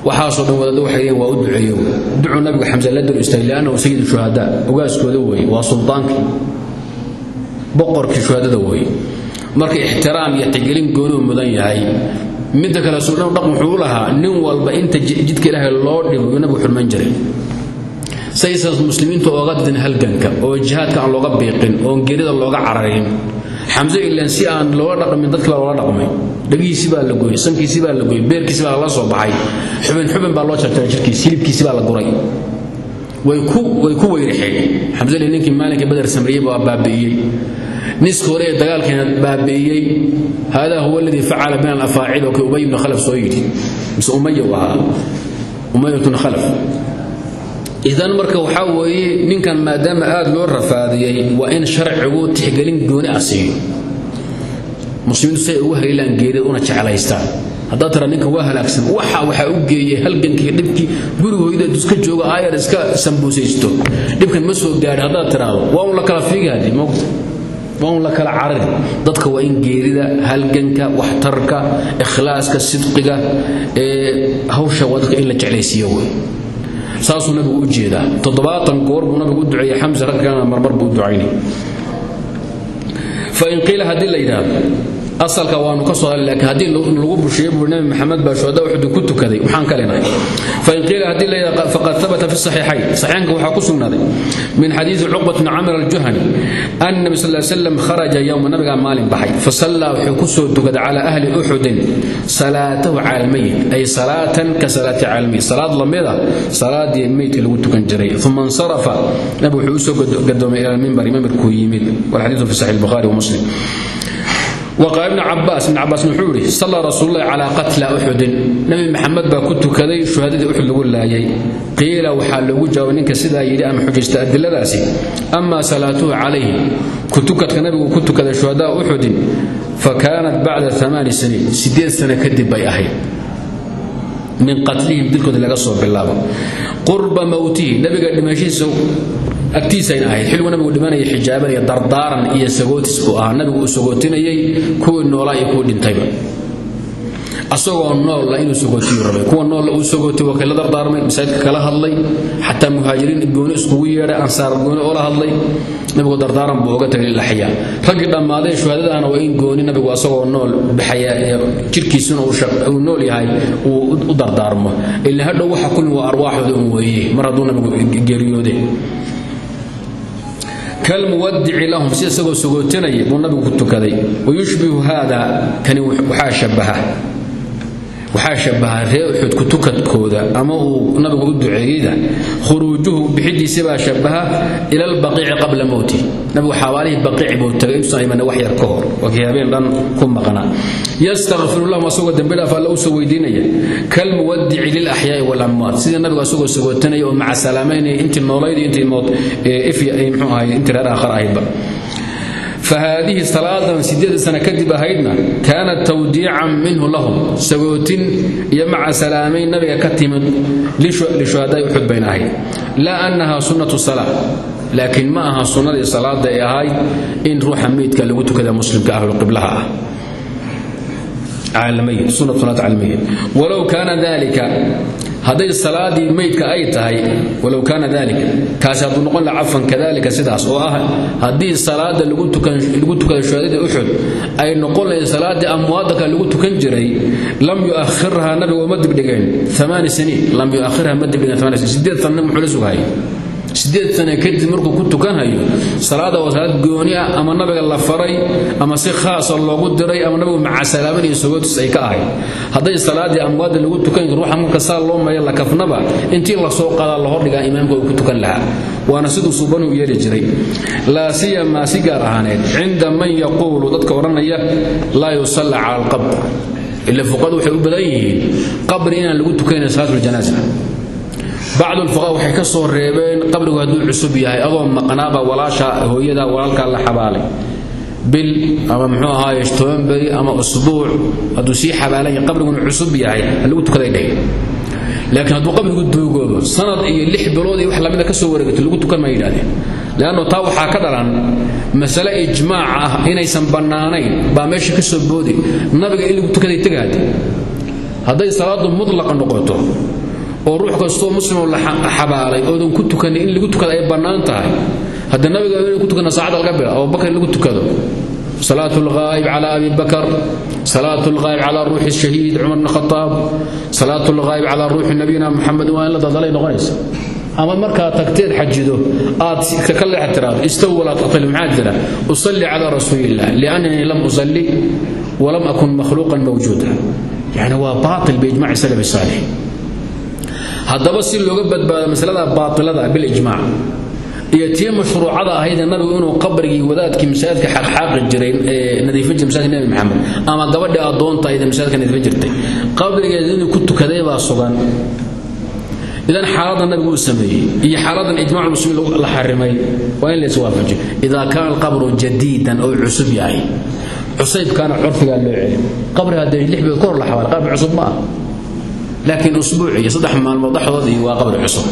Speaker 1: waxaasoo dhan waddada waxay waa u duceeyo ducuu nabiga xamse la dul istaagay liannahu sayid shuhadaa ogaaskooda weeye waa sultaankii boqorkii shuhadada weeye marka ixtiraam iyo tixgelin goonuu mudan yahay midda kale suudhan dhaqan wuxuu lahaa nin walba inta jidka ilaahay loo dhigo yuu nabigu jiray. Saysan muslimiintu ooga didin halganka oo jihaadka aan looga biiqin oon geerida looga cararin. Xamse ilaan si aan loola dhaqmin dadkii baa loola dhaqmay dhagihiisii baa la gooyey sankiisii baa la gooyey beerkiisii baa lala soo baxay xubin xubin baa loo jarjaray jirkiis hilibkiisii baa la guray. Way ku weyrixeen xamse le ninkii maalinka badar samriyey baa baabi'iyey niska hore ee dagaalkeena baabi'iyey haadaa huwa aladii facala min alafaacil oo kii ubay ibnu khalaf soo yidhi. Mise umaya u umaya bnu khalaf. Idan marka waxaa weeye ninkan maadaama aad loo rafaadiyey waa in sharcigu tixgelin gooni ah muslimiintu say ugu haliilaan geerida una jeclaystaan. Haddaad tara ninkan waa halaagsan waxa waxaa u geeyey halgankii dhibkii gurigooyda iska jooga aayar iska sambuusaysto. Dhibkan ma soo gaadhi haddaad tiraahdo waa un la kala fiigaadi moogta waa un la kala carir dadka waa in geerida halganka waxtarka ikhlaaska sidqiga ee hawsha waa dadka in la jeclaysiiyo wey saasuu nabigu u jeedaa. Toddobaatan goor buu nabigu u duceeyey xamsa rag marmar buu u ducaynay fain qiila haddii la yidhaahdo asalka waanu ka soo halin laakiin haddii lagu bushiyo buuri nabi maxamed baa shuhada uxdu ku tukaday waxaan ka lenahay fain qiila haddii la yidhaha faqad habata fi saxiixayn saxiixanka waxaa ku sugnaaday. Min xadiidi cuqbat bni camir aljuhani ana nabi sal slam kharaja yowma nabigaa maalin baxay. Fasallaa wuxuu ku soo tukaday calaa ahli uxudin salaatahu caalmayit ay salaatan ka salaati caalmayit salaad lamida ah, salaadii meydka lagu tukan jiray. Uma insarafa nabi wuxuu u soo gadoomay ila lmimbari mimbarkuu yimid. Walxadiidu fi saxiix albukhaari wa muslim waqaal ibn cabaas ibn cabaasna wuxuu idhi salla rasuululahi calaa qatla uxudin nebi maxamed baa ku tukaday shuhadadii uxud lagu laayay. Qiila waxaa loogu jawaabay ninka sidaa yidhi ama xujaysta adiladaasi. Amaa salaatuhu calayhi kutukadka nabigu ku tukaday shuhadaa uxudin fa kaanat bacda amaani saniin siddeed sano kadib bay ahayd. Min qatlihim dilkooda laga soo bilaabo. Qurba mowtihi nabiga dhimashihiisa agtiisayna ahayd. Xilligu nabigu dhimanaya xijaaban iyo dardaaran iyo sagootis buu ahaa. Nabigu uu sagootinayay kuwii noolaa iyo kuwii dhintayba. Asagoo noolla inuu sogootiyu rabay kuwa noolla uu sogootay waa kala dardaarmay masaajidka kala hadlay xataa muhaajiriin gooni iskugu yeedhay ansaar gooni oola hadlay. Nabigu dardaaran buu oga tagay laxyaa raggii dhammaadee shuhadadaana waa in gooni nabigu asagoo nool baxaya jirkiisuna uu nool yahay uu u dardaarmo. Ila hadhow waxa kulmi waa arwaaxooda un weeye mar hadduu nabigu geeriyoode kalmuwadici lahum si isagoo sogootinaya buu nabigu ku tukaday. Wayushbihu haada kani waxaa shabaha waxaa shabaha ree uxud kutukadkooda ama uu nabigu u duceeyeyda khuruujuhu bixidiisibaa shabaha ila albaqiici qabla mowti nabigu xawaalihii baqiic buu tagay intuusan wax yar ka hor. Waa kii habeen dhan ku maqnaa yastakfiru lahum asagoo dembi dhaaf alla u soo weydiinaya kalmuwadici lilaxyaai walamwaat sidii nabigu asagoo sagootanaya oo maca salaamaynaya intii noolayd intii mxuu ahay intii reer aakhar ahaydba fahaadihi salaadan sideed sano kadib ahaydna kaanat tawdiican minhu lahum sagootin iyo maca salaamayn nabiga ka timid lishuhadaai uxud bayna ahayd laa annaha sunnatu salaa laakiin ma aha sunnadii salaada ay ahayd in ruuxa meydka lagu tukada muslimka ahlulqiblaha ah kaana dalika hadday salaadii maydka ay tahay walow kaana dalika kaasi hadduu noqon laha cafan kadalika sidaas oo ah haddii salaada lagu tukada shuhadada uxud ay noqon lahayd salaaddii amwaadaka lagu tukan jiray lam yuahirha nabiga uma dibdhigeen amaani siniin lam yuahirha ma dibdhigeen amaani siniin. Sideed sanna muxuu la sideed sane kadib markuu ku tukanhayo salaada waa salaad gooni ah ama nabiga la faray ama si khaasa loogu diray ama nabigu macasalaamad iyo sogootis ay ka ahayd. Hadday salaadii amwaadda lagu tukan ruuxa marka saa loo maya la kafnaba intii la soo qadaa la hordhigaa imaamka uu ku tukan lahaa. Waana siduu suubanu u yeeli jiray. Laa siyamaa si gaar ahaaneed cinda man yaquulu dadka odhanaya laa yusalla cala alqabr ila fuqadu waxay u lagu tukanayn salaatuljanaaza bacdu lfuqaa waxay ka soo reebeen qabrigu hadduu cusub yahay adoo maqnaaba walaasha hooyada walaalkaa la xabaalay. Bil ama muxuu ahaaye toban beri ama usbuuc hadduu sii xabaalan yahay qabriguna cusub yahay ha lagu tukaday dheh laakiin hadduu qabrigu duugoobo sanad iyo lix bilood iyo wax lamida ka soo wareegato lagu tukan ma yidhahdeen leanno taa waxaa ka dhalan masale ijmaac ah inaysan bannaanayn baa meesha ka soo boodi nabiga in lagu tukaday tegaade hadday salaadu mutlaqa noqoto oo ruux kastoo muslimoo la xabaalay oodan ku tukanin in lagu tukada ay bannaan tahay. Hadda nabiga inay ku tukana saacada laga bila abubakar in lagu tukado. Salaat lghaayib cala abi bakar salaat lghaayib cala ruuxi shahiid cumar bn khataab salaat lghaayib cala ruuxi nabiyina muxamed waa in la dadalay noqonaysa. Ama markaa tagteed xajido aad ka leex tiraado istaw walaa taqil maxaa jira? Usalli cala rasuulillah liannanii lam usalli walam akun makhluuqan mawjuuda. Yani waa baatil biijmaci salaf saalix haddaba si looga badbaado masalada baailada bilijmaac iyo tii mashruucada ahaydee nabigu inuu qabrigii wadaadkii masaajidka xaqxaaqi jiray ee nadiifin jiray masaajidka nebi maxamed ama gabadhii addoonta ahaydee masaajidka nadiifin jirtay. Qabrigeeda inuu ku tukaday baa sugan. Idan xaaladda nabigu uu sameeyey iyo xaaladan ijmac muslimiin la xarimay waa in la iswaafajiyo. Idaa kaana alqabru jadiidan oo cusub yahay. Cusaybkaana curfigaa loo celi qabri haddee lix bilood ka hor la xabaal qabri cusub ma ah laakiin usbuuc iyo saddex maalmood dhexdoodii waa qabri cusub.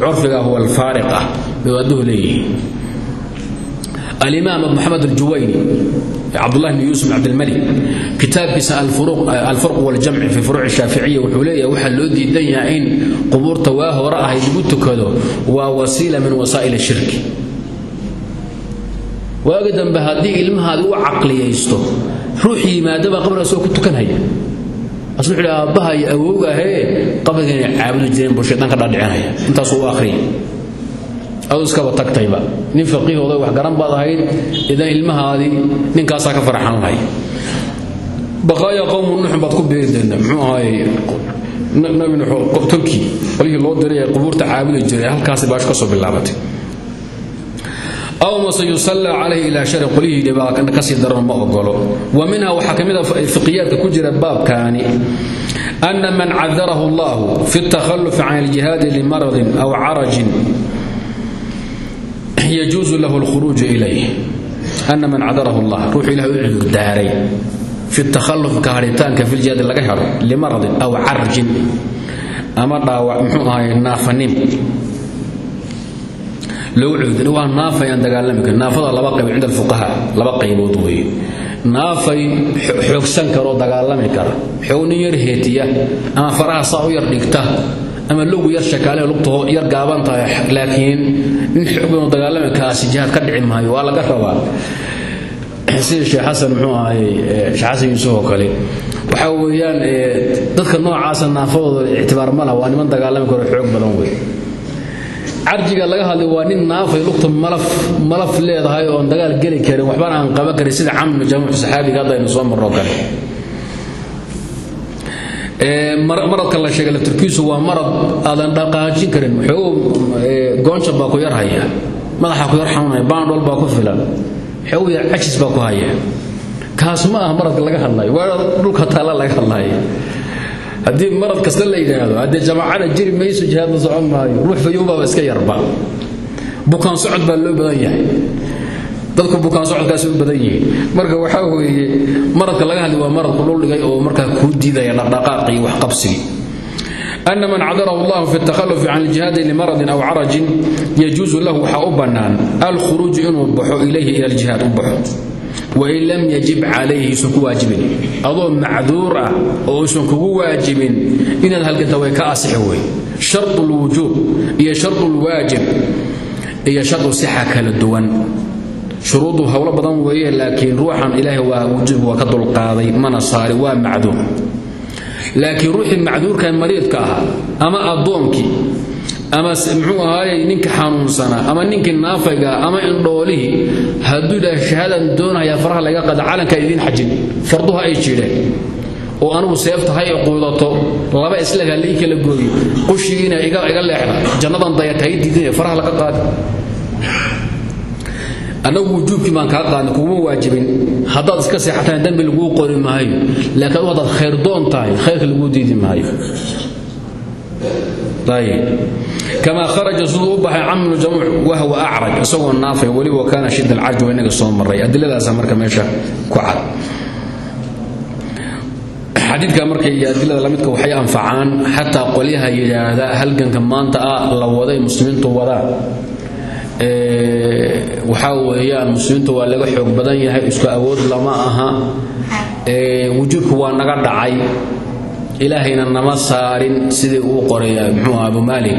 Speaker 1: Curfiga huwa alfaariq ah bay waaduhu leeyihiin. Alimaam maxamed aljuwayni cabdullah bn yuusuf cabdilmalik kitaabkiisa alfurq waljamci fi furuuci shaaficiya wuxuu leeyahay waxaa loo diidan yahay in qubuurta waa hore ahayd lagu tukado waa wasiila min wasaa'il shirki waagi dambe haddii ilmahaadi u caqliyaysto ruux yimaadabaa qabriga asu wuxuu aabbaha iyo awowgaahee qabriga inay caabudi jireen buu shaytaan ka dhaadhicinaya. Intaasuu u akhriyay aduu tagtayba. Nin faqiihooda wax garan baad ahayd idan ilmahaadii ninkaasaa ka farxan lahay. Baqaaya qowmu nuxun baad ku beeri deenta muxuu ahaaye nabi nuux tolkii qolihii loo diray ee qubuurta caabudi jiray halkaasi baash ka soo bilaabatay aw mase yusalla calayhi ilaa shari qolihii baa ka sii daran ma ogolo wa minha waxaa ka mid a fiqiyaadka ku jira baabkaani ana man cadarahu allahu fi اtakhalufi can aljihaadi limaradin aw carajin yajuusu lahu alkhuruuju ilayh ana man cadarahu allah ruuxu ilahay u cudurdaaray fi takhalluf ka hadhitaanka fi ljihaadi laga helo limaradin aw carjin ama dhaawac muxuu ahay naafanim loogu cudurdin waa naafayaan dagaalami karin. Naafada laba qaybood cinda alfuqaha laba qaybood weeye naafay xoogsan karoo dagaalami kara xoog yar heetiya ama faraha saa u yar dhigta ama logu yar shakaale lugtaho yar gaaban tahay laakiin nin xooganu dagaalami kaasi jihaad ka dhici maayo waa laga rabaa. Sida sheekh xasan muxuu ahaye sheekh xasan yuusuf kale waxa weeyaan dadka noocaasa naafadooda ictibaar ma laha waa niman dagaalami karo xoog badan wey carjiga laga hadlay waa nin naafay lugta malaf leedahay oon dagaal geli karin. Waxbana aan qaban karin sida camnu jamuuc saxaabiga hadda aynu soo marro kale. Maradka la sheegay laftirkiisu waa marad aadan dhaqaajin karin. Xoog goonja baa ku yar haya. Madaxa ku yar xanuunaya. Baandhol baa ku filan. Xoog yar cajis baa ku haya. Kaas ma aha maradka laga hadlayo waa dhulka taalla laga hadlayo haddii marad kasta la yidhaahdo haddee jamaacada jiri mayso jihaad la socon maayo ruux fayuunbaaba iska yarba bukaan socod baa loo badan yahay dadku bukaan socodkaasi u badan yihiin marka waxaa weeye maradka laga hadlay waa maradku dhuldhigay oo markaa kuu diidaya dhaqdhaqaaqi iyo waxqabsigi أن من عذره الله في التخلف عن الجهاد لمرض أو عرج يجوز له حأبنا الخروج إنه بحو إليه إلى الجهاد بحو وإن لم يجب wain lam yajib calayhi iusan ku adoo macduur ah oo usan kugu waajibin inaad halganta way ka asixi wey shardu lwujuub iyo shardu lwaajib iyo shardu sixa kala duwan. Shuruuddu howlo badan weeye laakiin ruuxan ilaahay waa wujuub waa ka dulqaaday mana saari waa macduur laakiin ruuxii macduurkan mariidka ahaa ama addoonkii ama muxuu ahaaye ninka xanuunsanaa ama ninkii naafayga ama indhoolihii hadduu yidhaha shahaadan doonayaa faraha laga qada calankaa idiin xajin. Farduha ay jidheen oo anugu seefta quudato. Laba islaga lii kala gooyo qushigiina iga leexda. Jannadan dayata hay faraha laga qaadi annagu wujuubkii baan kaa qaadnay kuguma waajibin. Haddaad iska seexataan dembi laguu qori laakiin adu haddaad khayr doon tahay khayrka laguu ayib kamaa kharaja siduu u baxay camnu jamuuc wahwa acraj isagoo naafay weliba kaana shida alcarj waa inaga marka meesha ku cad xadiidka marka iyo adilada lamidka waxay anfacaan xataa qolyaha yidhaahda halganka maanta ah la waday muslimiintu wadaan waxaa weeyaan muslimiintu waa laga xoog badan yahay isku awood lama aha wujuubku waa naga dhacay ilaahayna nama saarin sidii uu qoray muxuu abu maalik.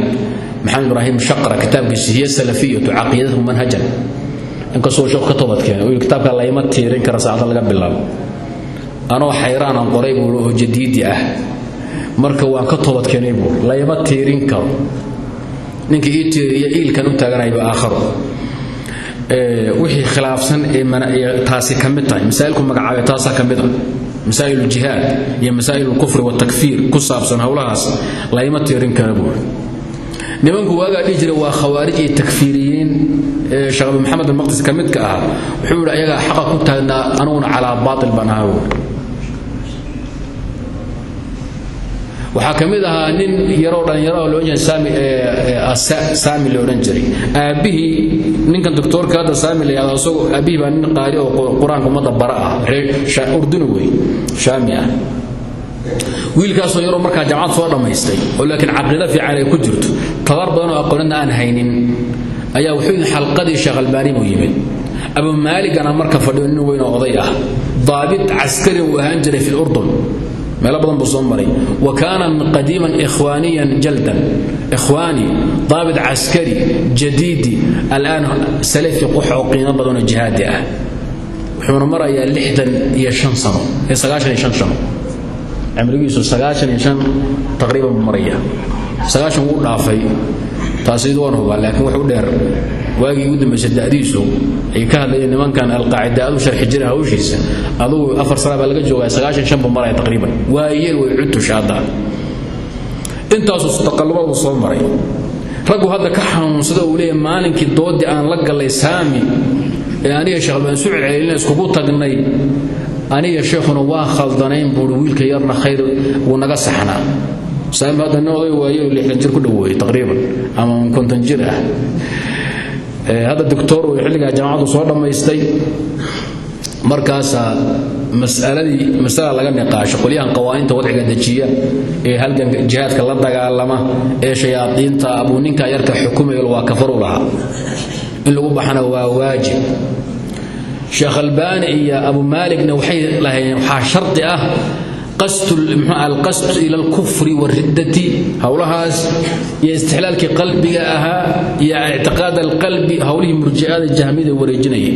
Speaker 1: Maxamed ibraahim shaqra kitaabkiisa hiya salafiyatu caqiidatu manhajan. Inkastoo sheekhu ka toobadkeenay uu kitaabka layma tiirin kara saacada laga bilaabo. Anoo xayraan aan qoray buu oo jadiidi ah. Marka waan ka toobadkeenay buu layma tiirin karo. Ninka ii tiiriya iilkan u taaganayba aakharo wixii khilaafsan taasi ka mid tahay masaa'ilku magacaabay taasaa ka mid ah masaa'il uljihaad iyo masaa'il ulkufri watakfiir ku saabsan howlahaas layma tiirin kara buuri nimanku waagaa dhihi jiray waa khawaarij iyo takfiiriyiin. Sheekh abu maxamed almaqdis ka midka ah wuxuu yidhi ayagaa xaqa ku taagnaa anuguna calaa baatil baan ahaa waxaa ka mid ahaa nin yaroo dhallinyaro loodhan saami la odhan jiray. Aabbihii ninkan doctoorka hadda saami la yahdo isagoo aabbihii baa nin qaari oo qur'aanka bara ah. Urduni wey. Shaami ah. Wiilkaasoo yaroo markaa jamacad soo dhammaystay oo laakiin caqiido fiican ay ku jirto. Tabar badan oo aqoonadna aan haynin ayaa wuxuu yidhi xalqadii sheekh albaani yimid. Abu maaligana marka fadhiyo nin weyn oo oday ah. Daabit caskari uu ahaan jiray fi urdun meelo badan buu soo maray. Wa kaana qadiiman ikhwaaniyan jaldan. Ikhwaani daabit caskari jadiidi al'aan salafi quxoo qiimo badanoo jihaadi ah. Wuxuuna marayaa lixdan iyo shan sano. Ee sagaashan iyo shan sano. Cimrigiisu sagaashan iyo shan taqriiban maraya sagaashan wuu dhaafay. Taasidu waan hubaa laakiin wax dheer waagii ugu dambaysa da'diisu ay ka hadlayeen nimankan alqaacida aad u sharxi jiray hawshiisa. Adugu afar sana baa laga joogaa sagaashan shan buu maraya taqriiban. Waa yeel way cudtush hadda intaasuu taqallubadu soo maray. Raggu hadda ka xanuunsada uu leeyahay maalinkii doodii aan la gallay saami ee aniga sheekh baan isu celcelina iskugu tagnay aniga sheekhuna waa khaldanayn buuri wiilka yarna khayr wuu naga saxnaa. Saami hadda nin oday lixdan jir ku dhoweeyey taqriiban ama konton jir ah hadda doctor uu xilligaa jaamacadu soo dhammaystay markaasaa masaladii masala laga niqaasho qolyahan qawaaniinta wadciga dejiya ee halgan jihaadka la dagaalama ee shayaadiinta abuu ninkaa yarka xukumayo waa kafaru lahaa. In lagu baxana waa waajib. Sheekh albaani iyo abu maaligna waxay lahayeen waxaa shardi ah alqasd ila alkufri wariddati howlahaas iyo istixlaalkii qalbiga ahaa iyo ictiqaad alqalbi howlihii murji'ada jahmiyada wareejinayay.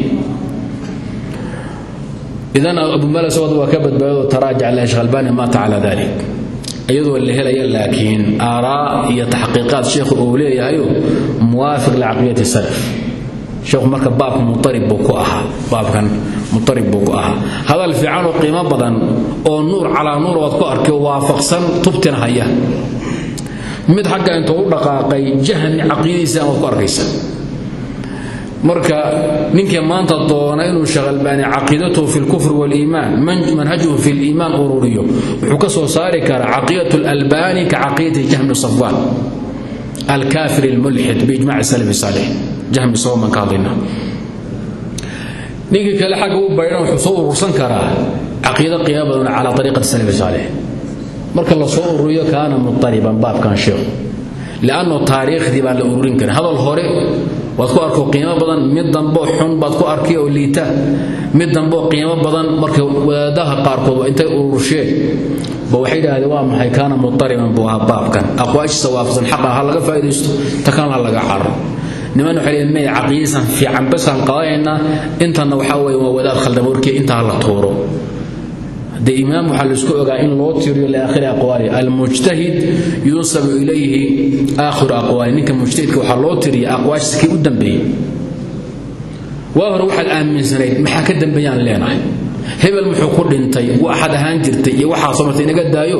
Speaker 1: Idan abu maalik sawad waa ka badbaado taraajac la sheekh albaani maata calaa dalik iyadoo la helaya laakiin aaraa iyo taxqiiqaad sheekhu uu leeyahayo muwaafiq licaqiidati salaf. Sheekhu marka baabka muarib buu ku ahaa baabkan muarib buu ku ahaa. Hadal fiican oo qiimo badan oo nuur calaa nuur waad ku arkay waafaqsan tubtina haya. Mid xagga intuu u dhaqaaqay jahmi caqiidadiisa waad ku arkaysa. Marka ninkii maanta doona inuu sheekh albaani caqiidatuhu fi lkufr waliimaan manhajuhu fi liimaan ururiyo wuxuu ka soo saari karaa caqiidatu lalbani ka caqiidati jahmi safwaan. Alkaafir almulxid biijmaci salafi saalix jahmi sooman ka hadlayna ninkii kale xagga u baydhan wuxuu soo urursan karaa caqiido qiimo badan calaa ariiqati salafi saalix. Marka la soo ururiyo kaana mutariban baabkan sheekhu. Liannu taariikhdii baan la ururin karin. Hadal hore waad ku arko qiimo badan mid damboo xun baad ku arkay oo liita. Mid damboo qiimo badan marka wadaadaha qaarkood intay ururseen ba waxay idhahdeen waa maxay? Kaana mutariban buu ahaa baabkan. Aqwaashiisa waafaqsan xaqa laga faa'iidaysto ta laga caro niman waxay leeyihiin may caqiidisan fiican basaan qadanaynaa intanna waxaa weeye waa wadaad ha la tuuro. De imaam waxaa ogaa in loo tiriyo liaakhiri aqwaali almujtahid yunsabu ilayhi aakhiru aqwaali. Ninka mujtahidka waxaa loo tiriya aqwaashiisa kii u dambeeyey. Waa hore waxaad aaminsanayd maxaa ka dambeeyaan leenahay? Hebel muxuu ku dhintay waxaad ahaan jirtay iyo waxaasoo marta inaga daayo?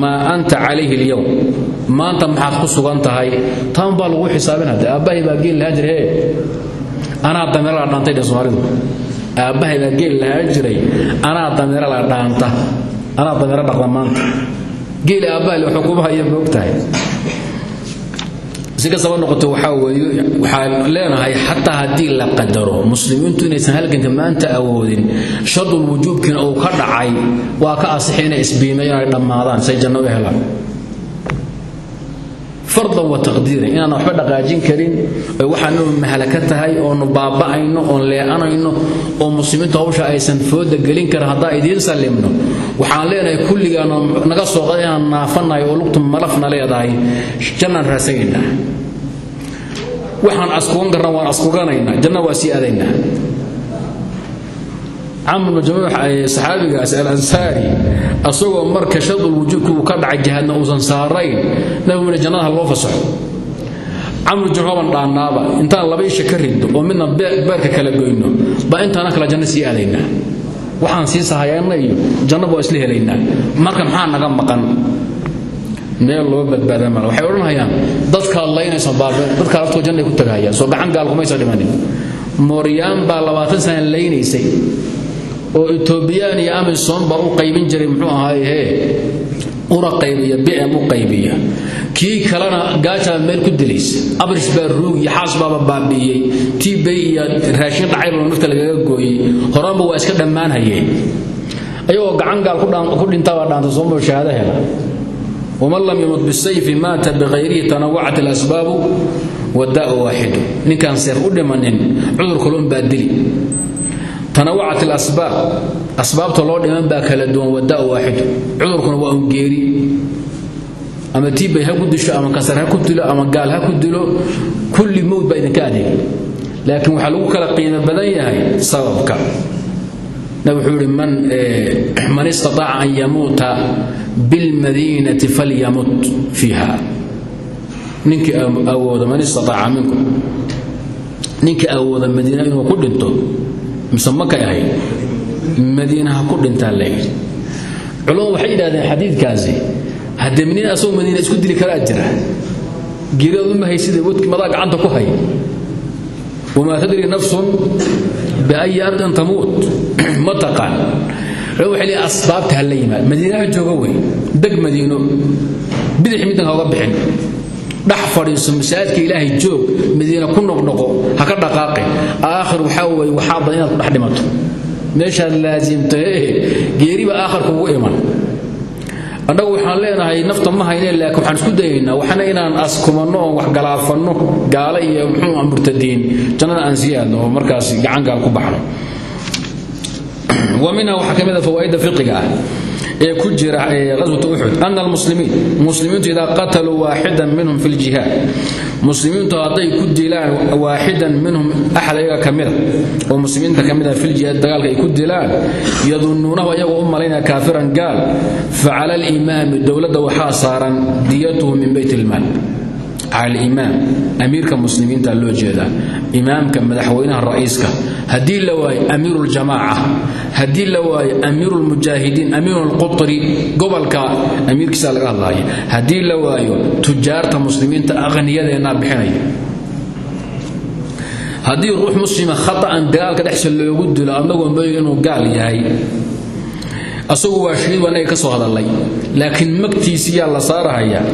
Speaker 1: Maa anta calayhi alyowm maanta maxaad ku sugan tahay? Taan baa lagu xisaabin hadde aabbahay baa geel lahaan jira hee? Anaa dameerala dhaantay dhe soomaalidu? Baa geel lahaan jiray anaa dameero la dhaanta. Anaa dameero dhaqda maanta. Geeli aabbahay wuxuu kuma haya moogtahay si kastaba noqoto waxaa weeye waxaan leenahay xataa haddii la qadaro muslimiintu inaysan halganka maanta awoodin shardul wujuubkiina uu ka dhacay waa ka asixi inay dhammaadaan say janno helaan fardan wa taqdiiran inaan waxba dhaqaajin karin oo waxaanu mahalaka tahay oonu baaba'ayno oon lee'anayno oo muslimiintu hawsha aysan fooda gelin karin haddaan idiin sallimno. Waxaan leenahay kulligaana naga soo qada inaan oo lugtu malafna leedahay jannaan raasagaynaa waxaan askugan karna waan askuganaynaa janna waa sii adaynaa camr bn jamuux saxaabigaas alansaari asagoo marka shardul wujuubki uu ka dhacay jihaadna uusan saarayn nabigu yidhi jannadaha loo fasaxo. Camr jamuuxban dhaannaaba intaan laba isha ka riddo oo midna beerka kala goyno baa intaana kale janno sii aadaynaa waxaan sii sahayaana iyo isla helaynaa. Marka maxaa naga maqan? Meel loo badbaada mala waxay odhanayaan dadkaad laynayso baabeen dadkaa laftoo jannay ku tagahayaan soo gacan gaal kumaysa dhimanin. Mooryaan baa labaatan sana laynaysay oo etoobiyaan iyo amisom baa u qaybin jiray muxuu ahaaye una qaybiya bicam u qaybiya. Kii kalena gaajaa meel ku dilaysa abrish baa ruug iyo xaas baaba baabi'iyey tiibay iyo raashin dhacayba nafta lagaga gooyey horaanba waa iska dhammaanhayeen ayagoo gacan gaal ku dhintabaa dhaanta sooma shahaado hela. Waman lam yamut bisayfi maata bikhayrihi tanawwacat alasbaabu wadaa'u waaxidu ninkaan seef u dhimanin cudur kalun baa dili tanawacat alasbaab. Asbaabta loo dhiman baa kala duwan wadaa'u waaxidu cudurkuna waa un ama tiibay ha ku disho ama kasar ha ku dilo ama gaal ha ku dilo kulli mowd baa idinka adeeg laakiin lagu kala qiimo badan yahay sababka. Nabig wuxuu man istataaca an yamuuta bilmadiinati falyamut fiiha. Ninkii awooda man istataaca minkum. Ninkii awooda madiina inuu ku dhinto mise makay ahayd ku dhintaa layidhi culamadu waxay yidhahdeen xadiidkaasi haddee madiina asagoo madiina isku dili karaa jira. Geeridood uma hayside wadki madaa gacanta ku hay. Wamaa tadri nafsun biayi ardin tamuut. Ma taqaan. Culamadu waxay leeyihiin asbaabta ha la yimaad jooga wey deg madiino. Bidix middan hooga bixin dhex fadhiiso masaajidka ilaahay joog madiina ku noqnoqo ha ka dhaqaaqe aakhir waxaa weye waxaa badan inaad ku dhex dhimato. Meeshaad laasimta ee geeriba aakhirka ugu iman. Annagu waxaan leenahay nafta ma hayne laakiin waxaan isku dayaynaa waxna inaan askumanno oon wax galaafanno gaalo iyo muxuu murtadiin. Jannada aan sii aadno oo markaas gacan gaal ku baxno wa minha waxaa ka mid a fawaaidda fiqiga ah ee ku jira qaswata uxud ana almuslimiin muslimiintu idaa qataluu waaxidan minhum fi ljihaad muslimiintu hadday ku dilaan waaxidan minhum axad ayaga ka mida oo muslimiinta ka mid a filjihaad dagaalka ay ku dilaan yadunnuunahu ayagoo u malaynaya kaafiran gaal facala alimaami dowladda waxaa saaran diyatuhu min bayt ilmaal cala alimaam amiirka muslimiinta loo jeedaa imaamka madaxweynaha ra'iiska. Haddii la waayo amiiru ljamaaca haddii la waayo amiiru lmujaahidiin amiiru lqutri gobolka amiirkiisa laga hadlaaya haddii la waayo tujaarta muslimiinta aqniyadeenaa bixinaya haddii ruux muslima khata'an dagaalka dhexsa loogu dilo annagoo mooy inuu gaal yahay asagu waa shiid wanaga ka soo hadallay. Laakiin magtiisiyaa la saarahayaa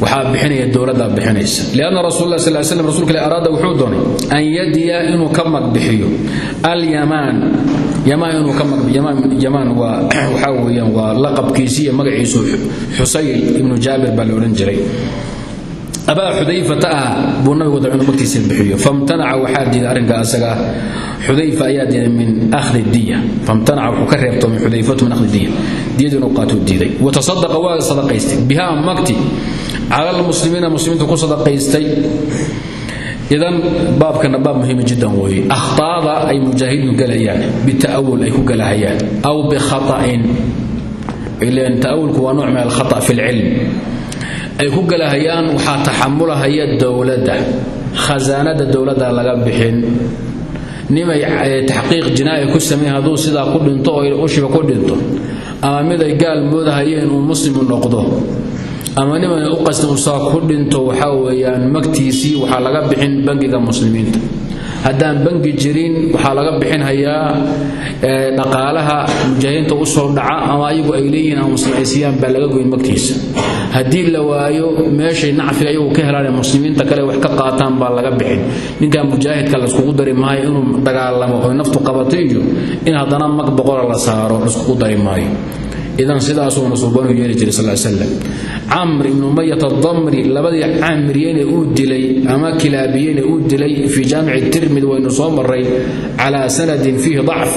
Speaker 1: waxaa bixinaya dowladdaa bixinaysa. Lianna rasul lah sal slam rasulka ile araada wuxuu doonay an yadiya inuu ka magbixiyo alyamaan. Yamaan waxaa weeyaan waa laqabkiisi iyo magaciisu xusayl ibnu jaabir baa jiray. Abaa xudayfata ah buu nabigu da inuu magtiisa bixiyo. Famtanaca waxaa diiday arrinka asaga ah xudayfa ayaa diiday min akhdi diya. Famtanaca wuxuu ka reebto min xudayfatu min akhdi diya. Diyadu inuu qaatuu diiday. Watasadaqa waa sadaqaystay. Bihaa magti cala almuslimiina muslimiintu ku sadaqaystay. Idan baabkana baab muhiima jiddan weeye akhtaada ay mujaahidiintu galayaan bita'awul ay ku galahayaan aw bikhata'in ilan ta'awulku waa nooc min alkhata' fi lcilm ay ku galahayaan waxaa taxamulahaya dowladda. Khasaanada dowladda laga bixin. Nimay taxqiiq jinaa'i ku sameyn hadduu sidaa ku dhinto oo ushiba ku dhinto. Ama mid ay gaal moodahayeen uu muslimu noqdo ama niman u qastin usaa ku dhinto waxaa weeyaan magtiisii waxaa laga bixin bangiga muslimiinta. Haddaan bangi jirin waxaa laga bixinhayaa dhaqaalaha mujaahidiinta u soo dhaca ama ayagu ay leeyihiin ama muslimaysiyaan baa laga goyn magtiisa. Haddii la waayo meeshay nacfiga ayagu ka helaan ee muslimiinta kale wax ka qaataan baa laga bixin. Ninkaa mujaahidka layskugu dari maayo inuu dagaalamo oy naftu qabato iyo in haddana mag boqola la saaro layskugu dari maayo idan sidaasuu nasuubanu yeeli jiray sal slam camr ibnu umayat adamri labadii caamiriyeyne uu dilay ama kilaabiyeyne uu dilay fii jaamici tirmid waynu soo maray calaa sanadin fiihi dacf.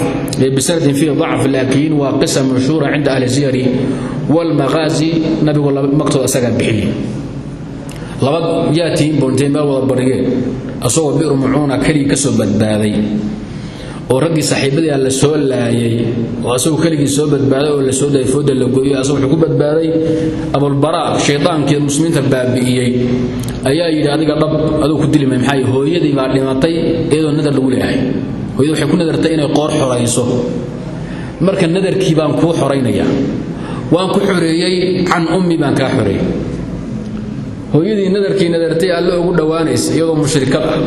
Speaker 1: Laakiin waa qisa mashhuura cinda ahli siyari walmaqaazi nabigu magtooda isagaa bixiyey. Laba yaa tihiin boonteen meel wada barigeen asagoo bi'r mucuuna keligii ka soo badbaaday oo raggii saaxiibadii la soo laayay oo asagoo keligii soo badbaaday oo la soo dayay fooda la gooyey asagu wuxuu ku badbaaday abulbaraa shaydaankii muslimiinta baabi'iyey. Ayaa yidhi adiga dhab aduu ku dilimay maxaa hooyadii baa dhimatay iyadoo nadar lagu leeyahay? Hooyadii waxay ku nadartay inay qoor xorayso. Marka nadarkii baan kuu xoraynayaa. Waan ku xoreeyey can ummi baan kaa xoreeyey. Hooyadii nadarkii nadartay alle ugu dhowaanaysa iyadoo mushrikad ah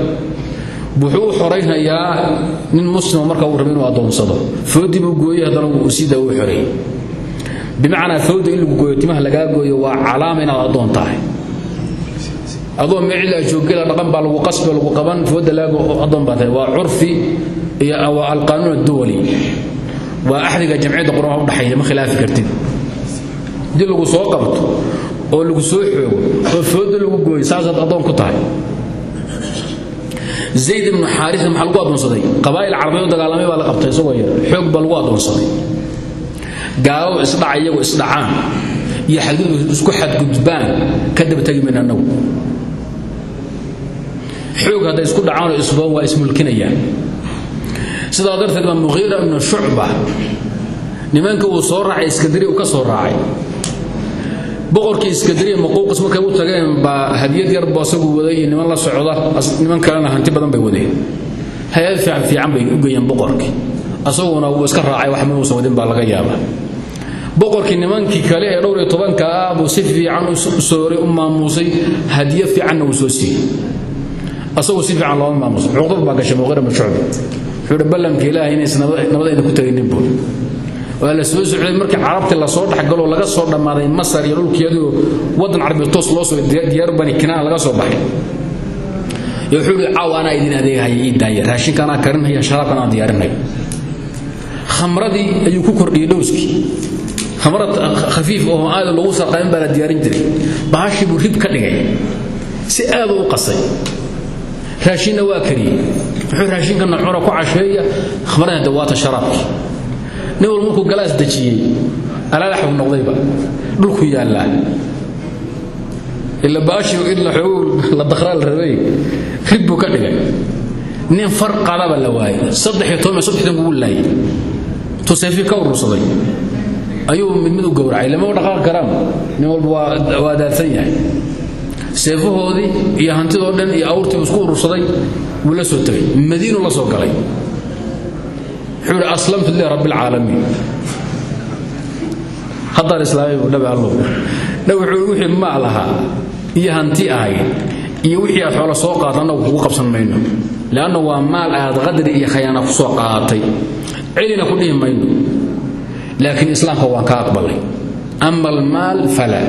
Speaker 1: wuxuu u xoraynhayaa nin muslima marka uu raba inuu addoonsado foodii buu gooyey haddana uu siida uu xoreeyey bimacnaa fawda in lagu gooyo timaha lagaa gooyo waa calaama inaad addoon tahay. Adoo mecila joogela dhaqan baa lagu qasbi lagu qaban fooda laago addoon baa tahay. Waa curfi iyo waa alqaanuun adduwali waa axdiga jamciyadda quraan u dhaxaysa ma khilaafi kartid. Haddii lagu soo qabto oo lagu soo xoogo oo lagu gooyo saasaad addoon ku tahay zayd ibnu xaaria maxaa lagu addoonsaday? Qabaa'il carabeed u dagaalamay baa la qabtay isagoo yar. Xoog baa lagu addoonsaday. Gaaladu isdhaca iyagu isdhacaan iyo isku xadgudbaan ka daba tegi annagu. Xoog hadday isku dhacaanoo isboon waa ismulkinayaan sidaa darteed baa muqiira ibnu shucba nimanka uu soo raacay iskadari uu ka soo raacay boqorkii iskadariya maquuqis markay u tageen baa hadiyad yar buu waday niman la socda. Niman kalena hanti badan bay wadeen. Hay'ad fiican fiican bay u geeyeen boqorkii. Asaguna wuu iska raacay wax minuusan wadin baa laga yaaba boqorkii nimankii kale ee dhowr iyo tobanka ah buu si fiican u sooray u maamuusay. Hadiyo fiicanna uu soo siiyey. Asagoo si fiican looma maamuusay. Cuqdad baa gashay muqira bin shucbi wuxuu hi ballanka ilaahay inaysan ku tagaynin buu waa la soo socday markii carabti la soo dhexgaloo laga soo dhammaaday masar iyo dhulkeedii waddan carabi toos loo soo diyaaru bani kinaan laga soo baxay. Wuxuu hi caaw idin adeegahaya ii daaya raashinka anaa karinhaya sharaabka anaa diyaarinaya khamradii ayuu ku kordhiyey dhowskii khamrad khafiif oo aada lagu sarqayn baa diyaarin jiray. Bahashii buu ka dhigay si aad u qasay. Raashinna waa kariyey. Wuxuu raashinkana cuna ku casheeya khamrana dawaata sharaabki nin walba markuu galaas dejiyey alaalax buu noqdayba. Dhulku yaallaa. Ila baashi in la xoogu la dakhraal rabay. Rib ka dhigay. Nin far qadaba la waayay. Saddex iyo toban saddexdan kugu laayay. Tuseefi ka urursaday. Ayuu mid mid u gowracay. Lama dhaqaaqi karaan nin walba waa daadsan yahay. Seefahoodii iyo hantidoo dhan iyo awrtii isku urursaday wuu la soo tegay madiinu la soo galay wuxuu ihi aslamtu lilahi rabbi alcaalamiin haddaan islaamay buu dhabi allow wuxuu wixii maal ahaa iyo hanti ahayd iyo wixii aad xoola soo qaata annagu kugu qabsan waa maal aad qadri iyo khayaana ku soo qaadatay celina ku dhihi mayno. Laakiin islaamka ka aqbalay. Ama almaal fala.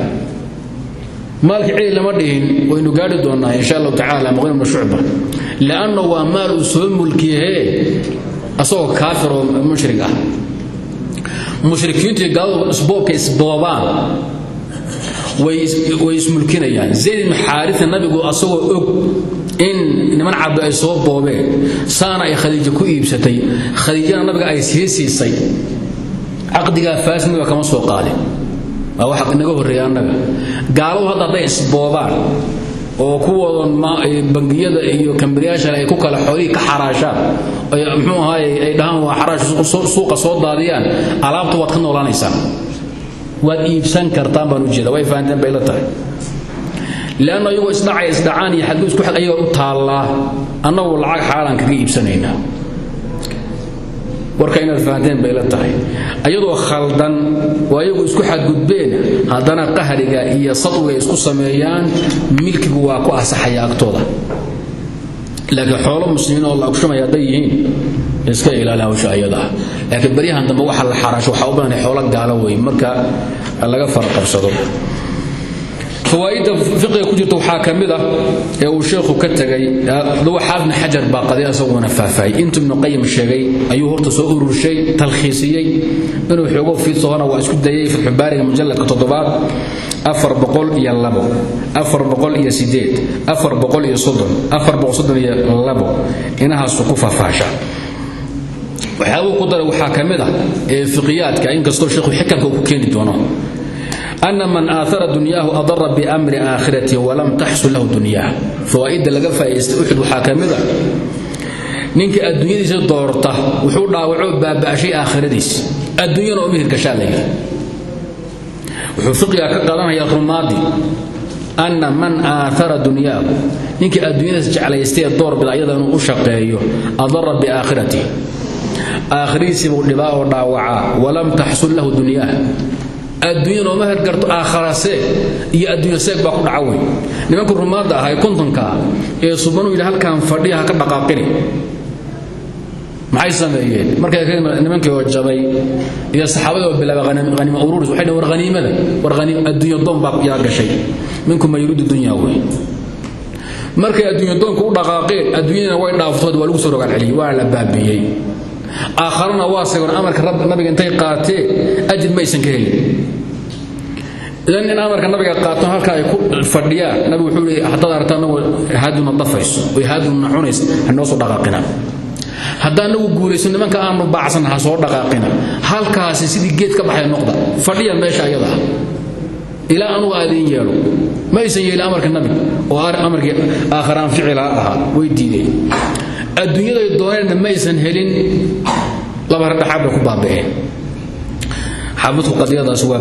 Speaker 1: Maalkii celi lama dhihin waynu gaari doonnaa insha allahu tacaala muqin ibnu shucba. Waa maal uu soo mulkiyahee asagoo kaafir oo mushrig ah. Mushrikiintu gaaladu isboobka isboobaan. Way ismulkinayaan zayd ibnu xaarisa nabigu asagoo og in niman cabdi ay soo boobeen. Saana ay khadiijo ku iibsatay. Khadiijana nabiga ay sii siisay. Caqdigaa faasmiga kama soo qaadin waa wax inaga horreeya annaga. Gaaladu hadda hadday isboobaan oo kuwoodan bangiyada iyo kambiriyaashan ay ku kala xoolihii ka xaraashaan mxuu ahaaye ay dhahaan waa xaraash suuqa soo daadiyaan. Alaabta waad ka noolaanaysaan waad iibsan kartaan baan ujeeda way fahanteen bay la tahay. Leanna iyagoo isdhacay isdhacaan iyo xadgu isku xad ayaga u taallaa annagu lacag xaalaan kaga iibsanaynaa warka inaad fahanteen bay la tahay. Ayadoo khaldan oo ayagu isku xadgudbeen haddana qahriga iyo sadwiga isku sameeyaan milkigu waa ku asaxaya agtooda laakiin xoolo muslimiin oo la agshumaya hadday yihiin iska ilaali hawsha ayada. Ah laakiin baryahan dambe waxa la xaraasho waxaa u badanay xoolo gaalo wey marka laga farqabsado fawaaidda fiqiga ku jirta waxaa ka mid ah ee uu sheekhu ka tegay dawa xaafidna xajar baa qadiya isaguna faahfaahiyey intu ibnu qayim sheegay ayuu horta soo ururshay talkhiisiyey inuu xoogo fiidsoona waa isku dayay fatxubaariga mujalladka toddobaad afar boqol iyo labo afar boqol iyo sideed afar boqol iyo soddon afar boqol soddon iyo labo inahaasu ku faahfaahsha. Waxyaabuu ku ah ee fiqiyaadka inkastoo sheekhu xikamka ku keeni ana man aahara dunyaahu adara bimri aakhirati walam taxsul lahu dunyaah fawaaidda laga faa'idaysta uxud waxaa ka mida ninka adduunyadiisa doorta wuxuu dhaawaco baaba'shay aakhiradiis adduunyana oo mihirgashaa la yidhi wuxuu fiqiga ka qaadanayaa rumaadi anna man aahara dunyaahu ninka adduunyadaas jeclaystee doorbida ayadanuu u shaqeeyo adara biaakhirati aakhiradiisiibuu dhibaa oo dhaawacaa walam lahu dunyaah adduunya nooma hergarto aakhara seeg iyo adduunya seeg baa ku dhaca wey nimanku rumaadda kontonka ee subanuu yidhi halkaan fadhiya ka dhaqaaqini. Maxay sameeyeen? Markay nimankii oo jabay iyo saxaabadii oo bilaaba haniima ururis waxay dhaheen war haniimada war adduunya doon baa yaa gashay. Minkum ma yuriidu dunya wey markay adduunya doonku u dhaqaaqeen adduunyadana way dhaaftood waa lagu soo rogaal celiyey waa la baabiyey. Aakharana waa sagoon amarka nabiga intay qaateen ajir maysan ka helin idan in amarka nabiga qaato halka ay ku fadhiyaan nabigu wuxuu leeyahay haddaad aragtaa anagu haaduna dafayso oy haaduna cunays ha noo soo dhaqaaqina. Haddaan anagu guulayso nimanka aanu baacsan ha soo dhaqaaqina. Halkaasi sidii geed ka baxay noqda fadhiya meesha ayada ah. Ilaa anugu aadiin yeelo. Amarka nabiga oo amarkii aakharaan ficila ahaa way diideen. Adduunyaday dooneenna ma helin laba bay ku baaba'een. Xaafidku qadiyadaas waa